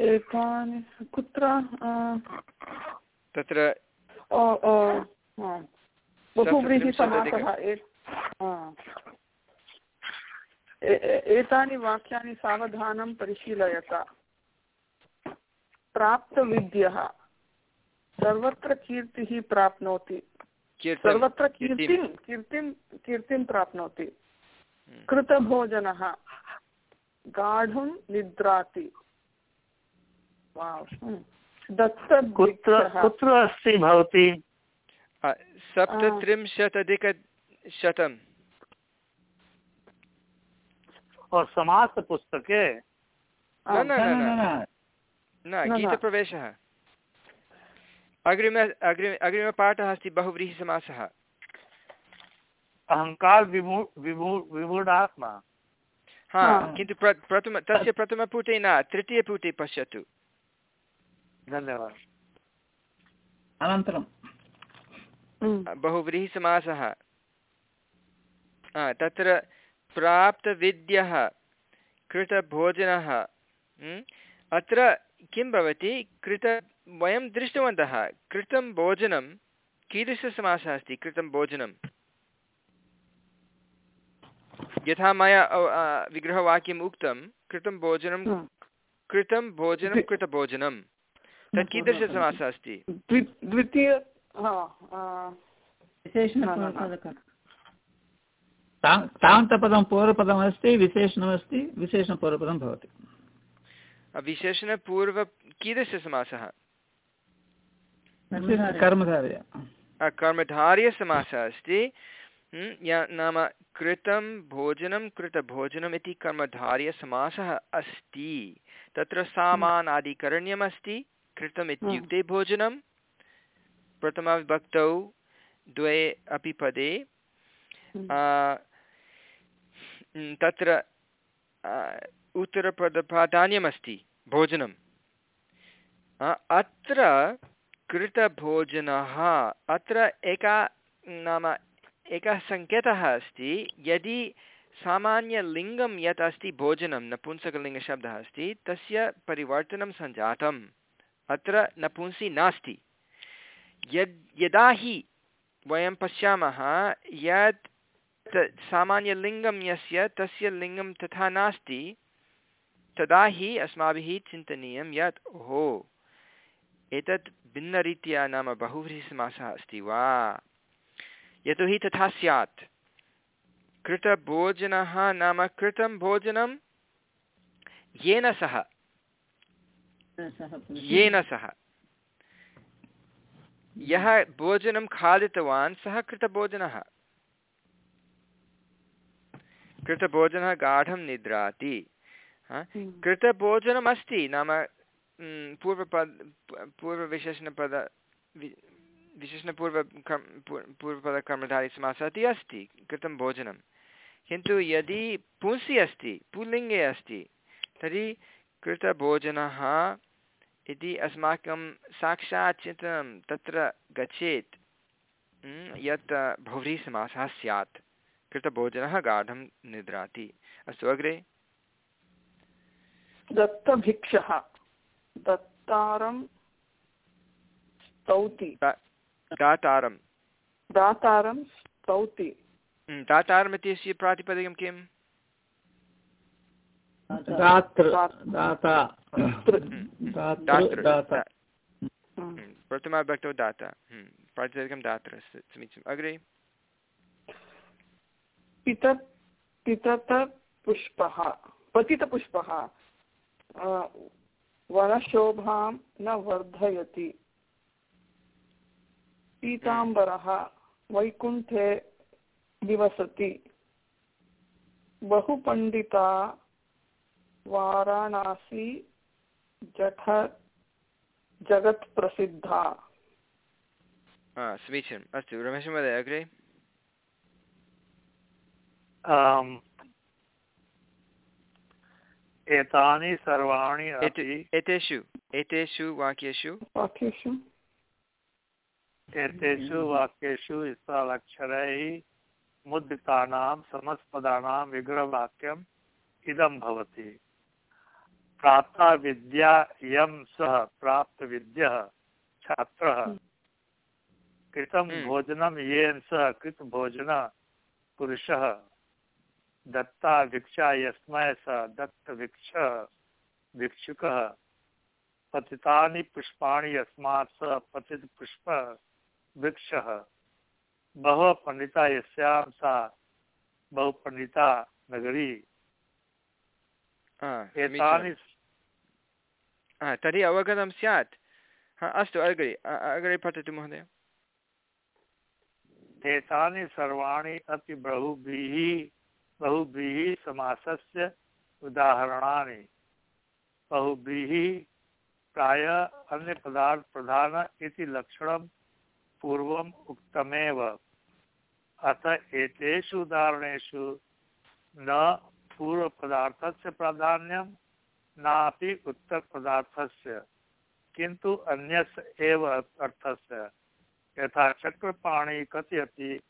एतानि कुत्र तत्र बहुव्रीहिसमासः एतानि वाक्यानि सावधानं परिशीलयत। प्राप्तविद्यः। सर्वत्र कीर्तिः प्राप्नोति। सर्वत्र कीर्तिं। कीर्तिं कीर्तिं प्राप्नोति। हम्म। कृतभोजनः। गाढुं निद्राति। कुत्र कुत्र अस्ति भवती? सप्तत्रिंशदधिकशतम् और समासपुस्तके न न गीतप्रवेशः। अग्रिम अग्रिम अग्रिमपाठः अस्ति बहुव्रीहिसमासः अहङ्कार विमू विमू विमूढात्मा। हा किन्तु प्रथम तस्य प्रथमपुटे न तृतीयपुटे पश्यतु। धन्यवादः। अनन्तरं। बहुव्रीहिसमासः तत्र प्राप्तविद्यः कृतभोजनः। अत्र किं भवति? कृत वयं दृष्टवन्तः कृतं भोजनं कीदृशसमासः अस्ति? कृतं भोजनं। यथा मया विग्रहवाक्यम् उक्तं कृतं भोजनं कृतं भोजनं कृतभोजनं। तत् कीदृशसमासः अस्ति? द्वितीय तान्तपदं पूर्वपदमस्ति विशेषणमस्ति विशेषणपूर्वपदं भवति। विशेषणपूर्व कीदृशसमासः कर्मधार्य। कर्मधार्यसमासः अस्ति। नाम कृतं भोजनं कृतभोजनम् इति कर्मधार्यसमासः अस्ति। तत्र सामानादिकरण्यमस्ति। कृतम् इत्युक्ते भोजनं। प्रथमविभक्तौ द्वे अपि पदे। तत्र उत्तरपदप्राधान्यमस्ति, भोजनम्। अत्र कृतभोजनः, अत्र एका, नाम, एकः सङ्केतः अस्ति, यदि सामान्यलिङ्गं यत् अस्ति, भोजनं, नपुंसकलिङ्गशब्दः अस्ति, तस्य परिवर्तनं सञ्जातम्। अत्र नपुंसि नास्ति। यद्, यदा हि वयं पश्यामः, यत् सामान्यलिङ्गं यस्य तस्य लिङ्गं तथा नास्ति, तदा हि अस्माभिः चिन्तनीयं यत्, ओहो, एतत् भिन्नरीत्या नाम बहुव्रीहिसमासः अस्ति वा? यतोहि तथा स्यात्। कृतभोजनः नाम कृतं भोजनं येन सह। येन सह। यः भोजनं खादितवान् सः कृतभोजनः। कृतभोजनः गाढं निद्राति। हा? कृतभोजनमस्ति नाम पूर्वपद पूर्वविशेषणपद विशेषणपूर्व कर्म- पू- पूर्वपदकर्मधारी समासः इति अस्ति कृतं भोजनं। किन्तु यदि पुंसि अस्ति पुल्लिङ्गे अस्ति तर्हि कृतभोजनः इति अस्माकं साक्षात् चिन्तनं तत्र गच्छेत् यत् बहुव्रीहिसमासः स्यात्। कृतभोजनः गाढं निद्राति। अस्तु अग्रे। दत्तभिक्षः। दत्तारं स्तौति। दातारं। दातारं स्तौति। दातारम् इत्यस्य प्रातिपदिकं किम्? दातृ दाता दातृ। प्रातिपदिकं दातृ स- समीचीनम्। अग्रे। पित पिततपुष्पः पतितपुष्पः वनशोभां न वर्धयति। पीताम्बरः वैकुण्ठे निवसति। बहुपण्डिता वाराणसी जठ जगत्प्रसिद्धा। हा, समीचीनम्। अस्तु रमेशमहोदय अग्रे। एतानि सर्वाणि अपि एतेषु एतेषु वाक्येषु? वाक्येषु। एतेषु वाक्येषु स्थलाक्षरैः मुद्रितानां समस्तपदानां विग्रहवाक्यम् इदं भवति। प्राप्ता विद्या यं सः प्राप्तविद्यः छात्रः। कृतं हम्म। भोजनं येन सः कृतभोजनः पुरुषः दत्ता भिक्षा यस्मै सः दत्तभिक्षः भिक्षुकः। पतितानि पुष्पाणि यस्मात् सः पतितपुष्पः वृक्षः बहवः पण्डिता यस्यां सा बहुपण्डिता नगरी। एतानि हा, तर्हि अवगतं स्यात्। हा अस्तु अग्रे अग्रे पठतु महोदय। एतानि सर्वाणि अपि बहुभिः बहुभिः समासस्य उदाहरणानि। बहुभिः प्रायः अन्यपदार्थ प्रधान इति लक्षणं पूर्वम् उक्तमेव। अतः एतेषु उदाहरणेषु न पूर्वपदार्थस्य प्राधान्यं, नापि उत्तरपदार्थस्य, किन्तु अन्यस्य एव अर्थस्य। यथा चक्रपाणि कथयति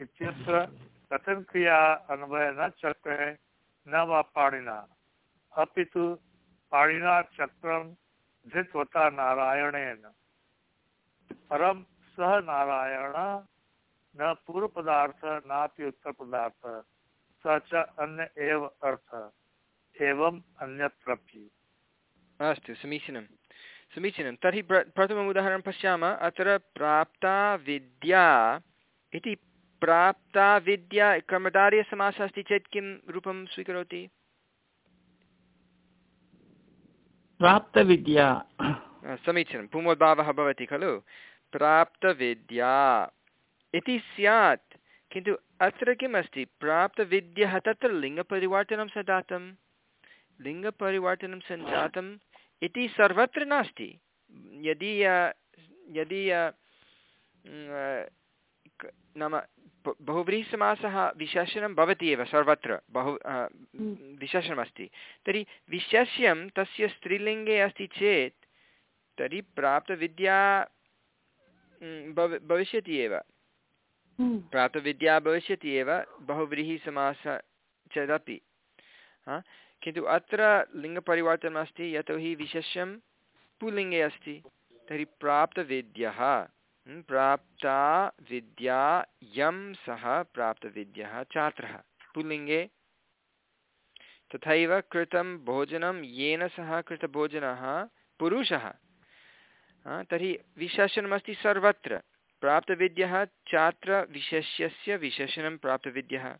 इत्यत्र कथनक्रिया अन्वय न चक्रे न वा पाणिना। अपि तु पाणिना चक्रं धृतवता नारायणेन। परं सः नारायण, न पूर्वपदार्थ नापि उत्तरपदार्थ स च अन्य एव अर्थ एवम् अन्यत्रपि। अस्तु, समीचीनं। समीचीनं। तर्हि प्र प्रथमम् उदाहरणं पश्यामः। अत्र प्राप्ता विद्या इति प्राप्ता विद्या कर्मधार्यसमासः अस्ति चेत् किं रूपं स्वीकरोति प्राप्तविद्या अ, समीचीनं पुमोद्भावः भवति खलु प्राप्तविद्या इति स्यात् किन्तु अत्र किम् अस्ति प्राप्तविद्यः तत्र लिङ्गपरिवर्तनं सजातं लिङ्गपरिवर्तनं सञ्जातम् इति सर्वत्र नास्ति यदि यदि अ, अ, नाम बहुव्रीहिसमासः विशेषणं भवति एव सर्वत्र बहु अ, विशेषणमस्ति तर्हि विशेष्यं तस्य स्त्रीलिङ्गे अस्ति चेत् तर्हि प्राप्तविद्या भव भविष्यति एव। प्राप्तविद्या भविष्यति एव बहुव्रीहिसमासः चेदपि हा? किन्तु अत्र लिङ्गपरिवर्तनमस्ति यतोहि विशेष्यं पुल्लिङ्गे अस्ति तर्हि प्राप्तविद्यः। प्राप्ता विद्या यं सः प्राप्तविद्यः छात्रः। पुल्लिङ्गे। तथैव कृतं भोजनं येन सह कृतभोजनः पुरुषः। तर्हि विशेषणमस्ति सर्वत्र। प्राप्तविद्यः छात्रविशेष्यस्य विशेषणं प्राप्तविद्यः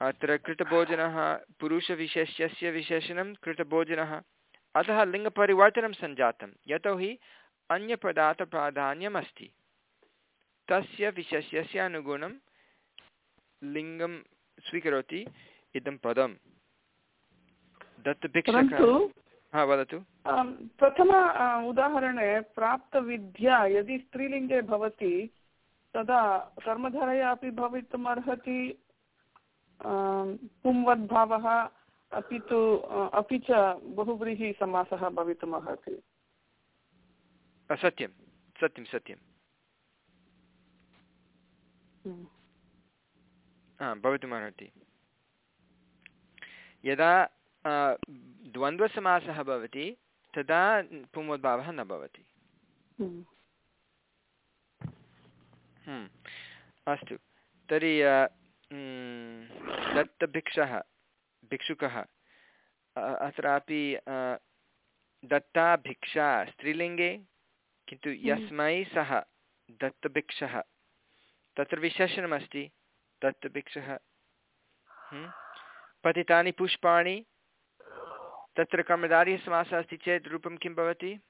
अत्र कृतभोजनः पुरुषविशेष्यस्य विशेषणं कृतभोजनः। अतः लिङ्गपरिवर्तनं सञ्जातं। यतोहि अन्यपदार्थप्राधान्यम् अस्ति तस्य विशेष्यस्य अनुगुणं लिङ्गं स्वीकरोति इदं पदं। दत्तभिक्षकः हा वदतु। प्रथम उदाहरणे प्राप्तविद्या यदि स्त्रीलिङ्गे भवति तदा कर्मधारया अपि भवितुम् अर्हति पुंवद्भावः अपि तु अपि च बहुव्रीहिसमासः भवितुम् अर्हति सत्यं सत्यं सत्यं हम्म। हा भवितुमर्हति यदा द्वन्द्वसमासः भवति तदा पुंवद्भावः न भवति हम्म। हम्म, अस्तु तर्हि mm, दत्तभिक्षः भिक्षुकः अत्रापि दत्ता भिक्षा स्त्रीलिङ्गे किन्तु यस्मै सः दत्तभिक्षः तत्र विशेषणमस्ति दत्तभिक्षः। हम्म, पतितानि पुष्पाणि तत्र कर्मधारीसमासः अस्ति चेत् रूपं किं भवति?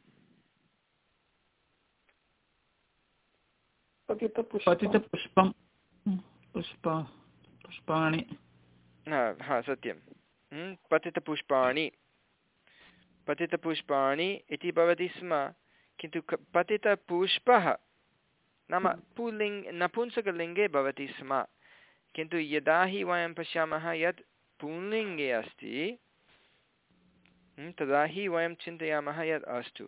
पतितपुष्पं पतितपुष्पं पुष्पाणि। हा हा सत्यं। हम्म, पतितपुष्पाणि। पतितपुष्पाणि इति भवति स्म। किन्तु पतितपुष्पः नाम पुल्लिङ्ग् नपुंसकलिङ्गे भवति स्म। किन्तु यदा हि वयं पश्यामः यत् पुल्लिङ्गे अस्ति हम्म, तदा हि वयं चिन्तयामः यत् अस्तु।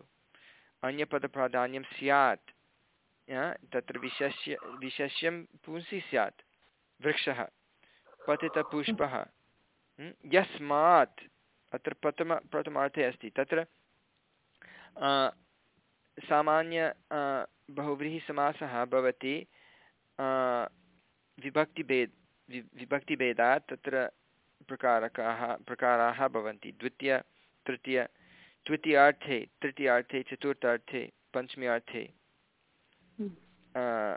अन्यपदप्राधान्यं स्यात्। तत्र विशेष्य विशेष्यं पुंसि स्यात्। वृक्षः पतितपुष्पः हम्म, यस्मात्। अत्र प्रथम प्रथमार्थे अस्ति। तत्र सामान्य बहुव्रीहिसमासः भवति विभक्तिभेद वि विभक्तिभेदात् तत्र प्रकारकाः प्रकाराः भवन्ति। द्वितीय तृतीय तृतीयार्थे तृतीयार्थे चतुर्थार्थे पञ्चम्यार्थे। हम्म।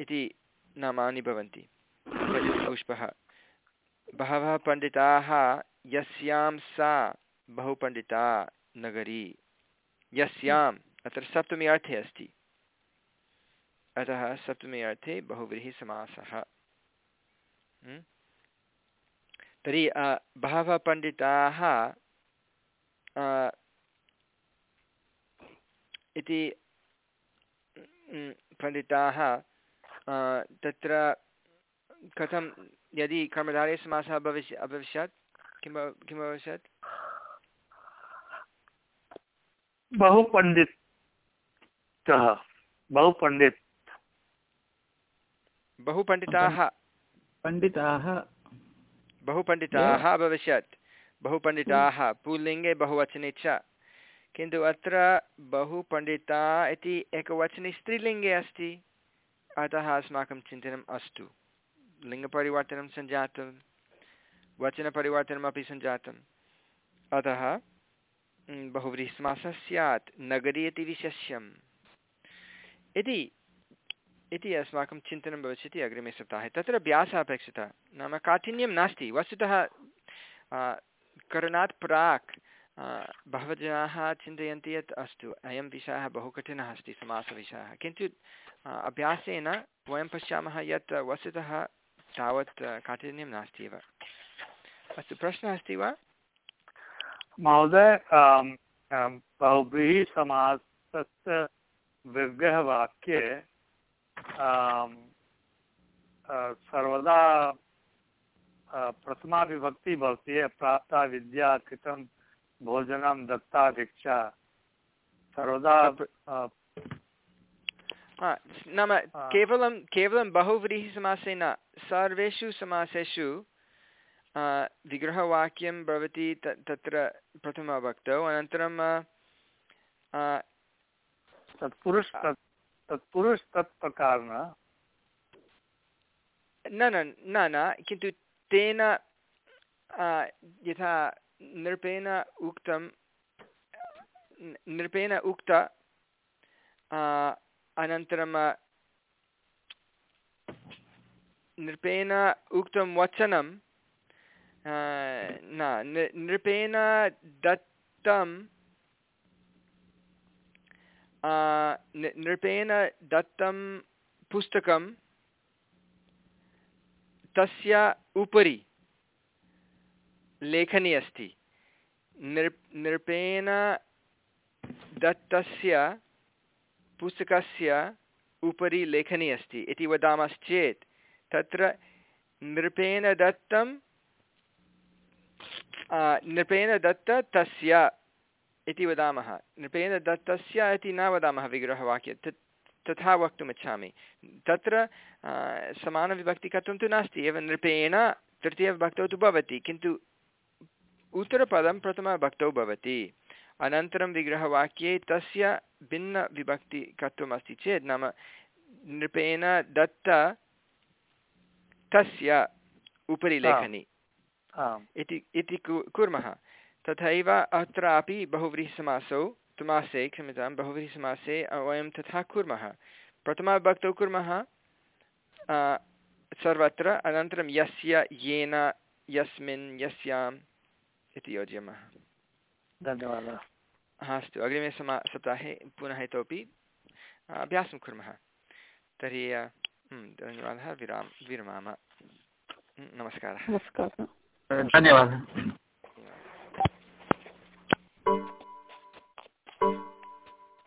इति नामानि भवन्ति। पुष्पः बहवः पण्डिताः यस्यां सा बहुपण्डिता नगरी। यस्याम्। अत्र सप्तमी अर्थे अस्ति। अतः सप्तमी अर्थे बहुव्रीहिसमासः हम्म? तर्हि बहवः पण्डिताः अ, इति पण्डिताः तत्र कथं यदि कर्मधारे समासः भविष्य अभविष्यत्? किं किम् अभविष्यत् बहुपण्डितः बहुपण्डित। बहुपण्डिताः। पण्डिताः। बहुपण्डिताः अभविष्यत्। बहुपण्डिताः पुल्लिङ्गे बहुवचने च किन्तु अत्र बहुपण्डिता इति एकवचने स्त्रीलिङ्गे अस्ति। अतः अस्माकं चिन्तनम् अस्तु। लिङ्गपरिवर्तनं सञ्जातं। वचनपरिवर्तनमपि सञ्जातम्। अतः बहुव्रीहिसमासः स्यात् नगरी इति विशेष्यम् इति इति अस्माकं चिन्तनं भविष्यति अग्रिमे सप्ताहे तत्र अभ्यासः अपेक्षितः नाम काठिन्यं नास्ति वस्तुतः करणात् प्राक् बहवः जनाः चिन्तयन्ति यत् अस्तु अयं विषयः बहु कठिनः अस्ति समासविषयः किन्तु अभ्यासेन वयं पश्यामः यत् वस्तुतः तावत् काठिन्यं नास्ति एव अस्तु प्रश्नः अस्ति वा महोदय आम्, बहुव्रीहिसमासस्य विग्रहवाक्ये सर्वदा प्रथमा विभक्ति भवति प्राप्ता विद्या कृतं भोजनं दत्ता भिक्षा। सर्वदा नाम केवलं केवलं बहुव्रीहिसमासे न सर्वेषु समासेषु विग्रहवाक्यं भवति त तत्र प्रथमभक्तौ अनन्तरं तत्पुरुष तत् तत्पुरुष तत्प्रकार न न न न किन्तु तेन यथा नृपेण उक्तं नृपेण उक्त अनन्तरं नृपेण उक्तं वचनं न नृपेण दत्तं नृपेण दत्तं पुस्तकं तस्य उपरि लेखनी अस्ति। नृ नृपेण दत्तस्य पुस्तकस्य उपरि लेखनी अस्ति। इति वदामश्चेत्, तत्र नृपेण दत्तं नृपेण दत्त तस्य इति वदामः। नृपेण दत्तस्य इति न वदामः विग्रहवाक्ये। तथा वक्तुमिच्छामि। तत्र समानविभक्तिकत्वं तु नास्ति, एव नृपेण तृतीयविभक्तौ तु भवति, किन्तु उत्तरपदं प्रथमविभक्तौ भवति। अनन्तरं विग्रहवाक्ये तस्य भिन्नविभक्तिकत्वम् अस्ति चेत्, नाम नृपेण दत्त तस्य उपरि लेखनी आम् इति इति कु- कुर्मः। तथैव अत्रापि बहुव्रीहिसमासौ समासे क्षम्यतां बहुव्रीहिसमासे वयं तथा कुर्मः। प्रथमविभक्तौ कुर्मः सर्वत्र अनन्तरं यस्य येन यस्मिन् यस्याम् इति योजयामः। धन्यवादः। हा अस्तु अग्रिमे समा सप्ताहे पुनः इतोपि अभ्यासं कुर्मः। तर्हि धन्यवादः विराम विरमाम। हम्, नमस्कारः। 嗯，看见了。